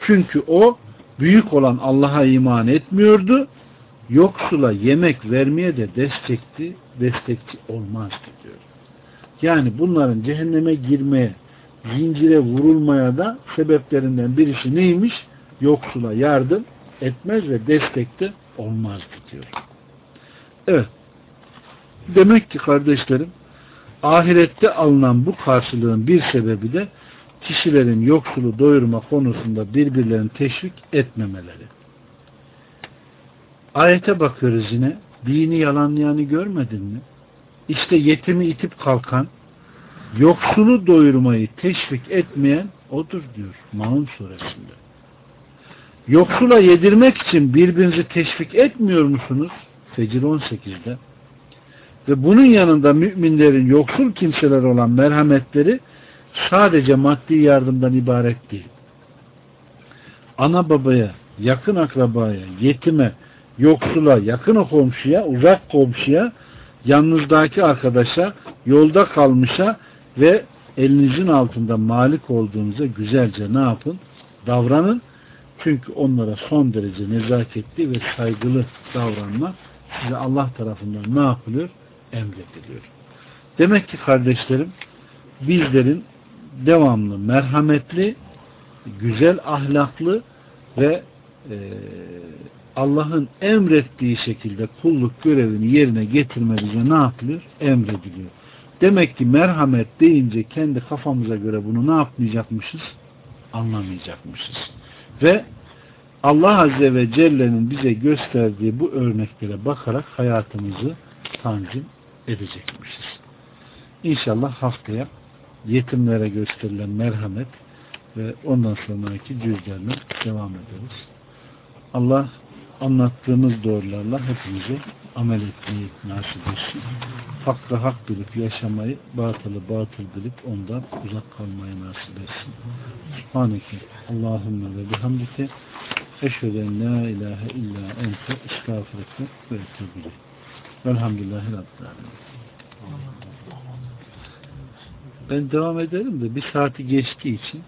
Çünkü o büyük olan Allah'a iman etmiyordu. Yoksula yemek vermeye de destekti, destekçi olmazdı diyor. Yani bunların cehenneme girmeye, zincire vurulmaya da sebeplerinden birisi neymiş? Yoksula yardım etmez ve destekte olmazdı diyor. Evet. Demek ki kardeşlerim ahirette alınan bu karşılığın bir sebebi de kişilerin yoksulu doyurma konusunda birbirlerini teşvik etmemeleri. Ayete bakıyoruz yine. Dini yalanlayanı görmedin mi? İşte yetimi itip kalkan, yoksulu doyurmayı teşvik etmeyen odur diyor Maun suresinde. Yoksula yedirmek için birbirinizi teşvik etmiyor musunuz? Fecir 18'de. Ve bunun yanında müminlerin yoksul kimseler olan merhametleri sadece maddi yardımdan ibaret değil. Ana babaya, yakın akrabaya, yetime, yoksula, yakın komşuya, uzak komşuya, yanınızdaki arkadaşa, yolda kalmışa ve elinizin altında malik olduğunuza güzelce ne yapın? Davranın. Çünkü onlara son derece nezaketli ve saygılı davranmak size Allah tarafından ne yapılıyor? Emrediliyor. Demek ki kardeşlerim bizlerin devamlı merhametli, güzel ahlaklı ve e, Allah'ın emrettiği şekilde kulluk görevini yerine getirme bize ne yapılıyor? Emrediliyor. Demek ki merhamet deyince kendi kafamıza göre bunu ne yapmayacakmışız? Anlamayacakmışız. Ve Allah Azze ve Celle'nin bize gösterdiği bu örneklere bakarak hayatımızı tanzim edecekmişiz. İnşallah haftaya yetimlere gösterilen merhamet ve ondan sonraki cüzlerine devam ederiz. Allah anlattığımız doğrularla hepimize amel etmeyi nasip etsin. Hakkı hak bilip yaşamayı, batılı batıl bilip ondan uzak kalmayı nasip etsin. Subhaneke Allahümme ve bihamdike eşheden la ilahe illa ente estağfirullah ve etubile. Velhamdülillahi Rabbil. Ben devam ederim de bir saati geçtiği için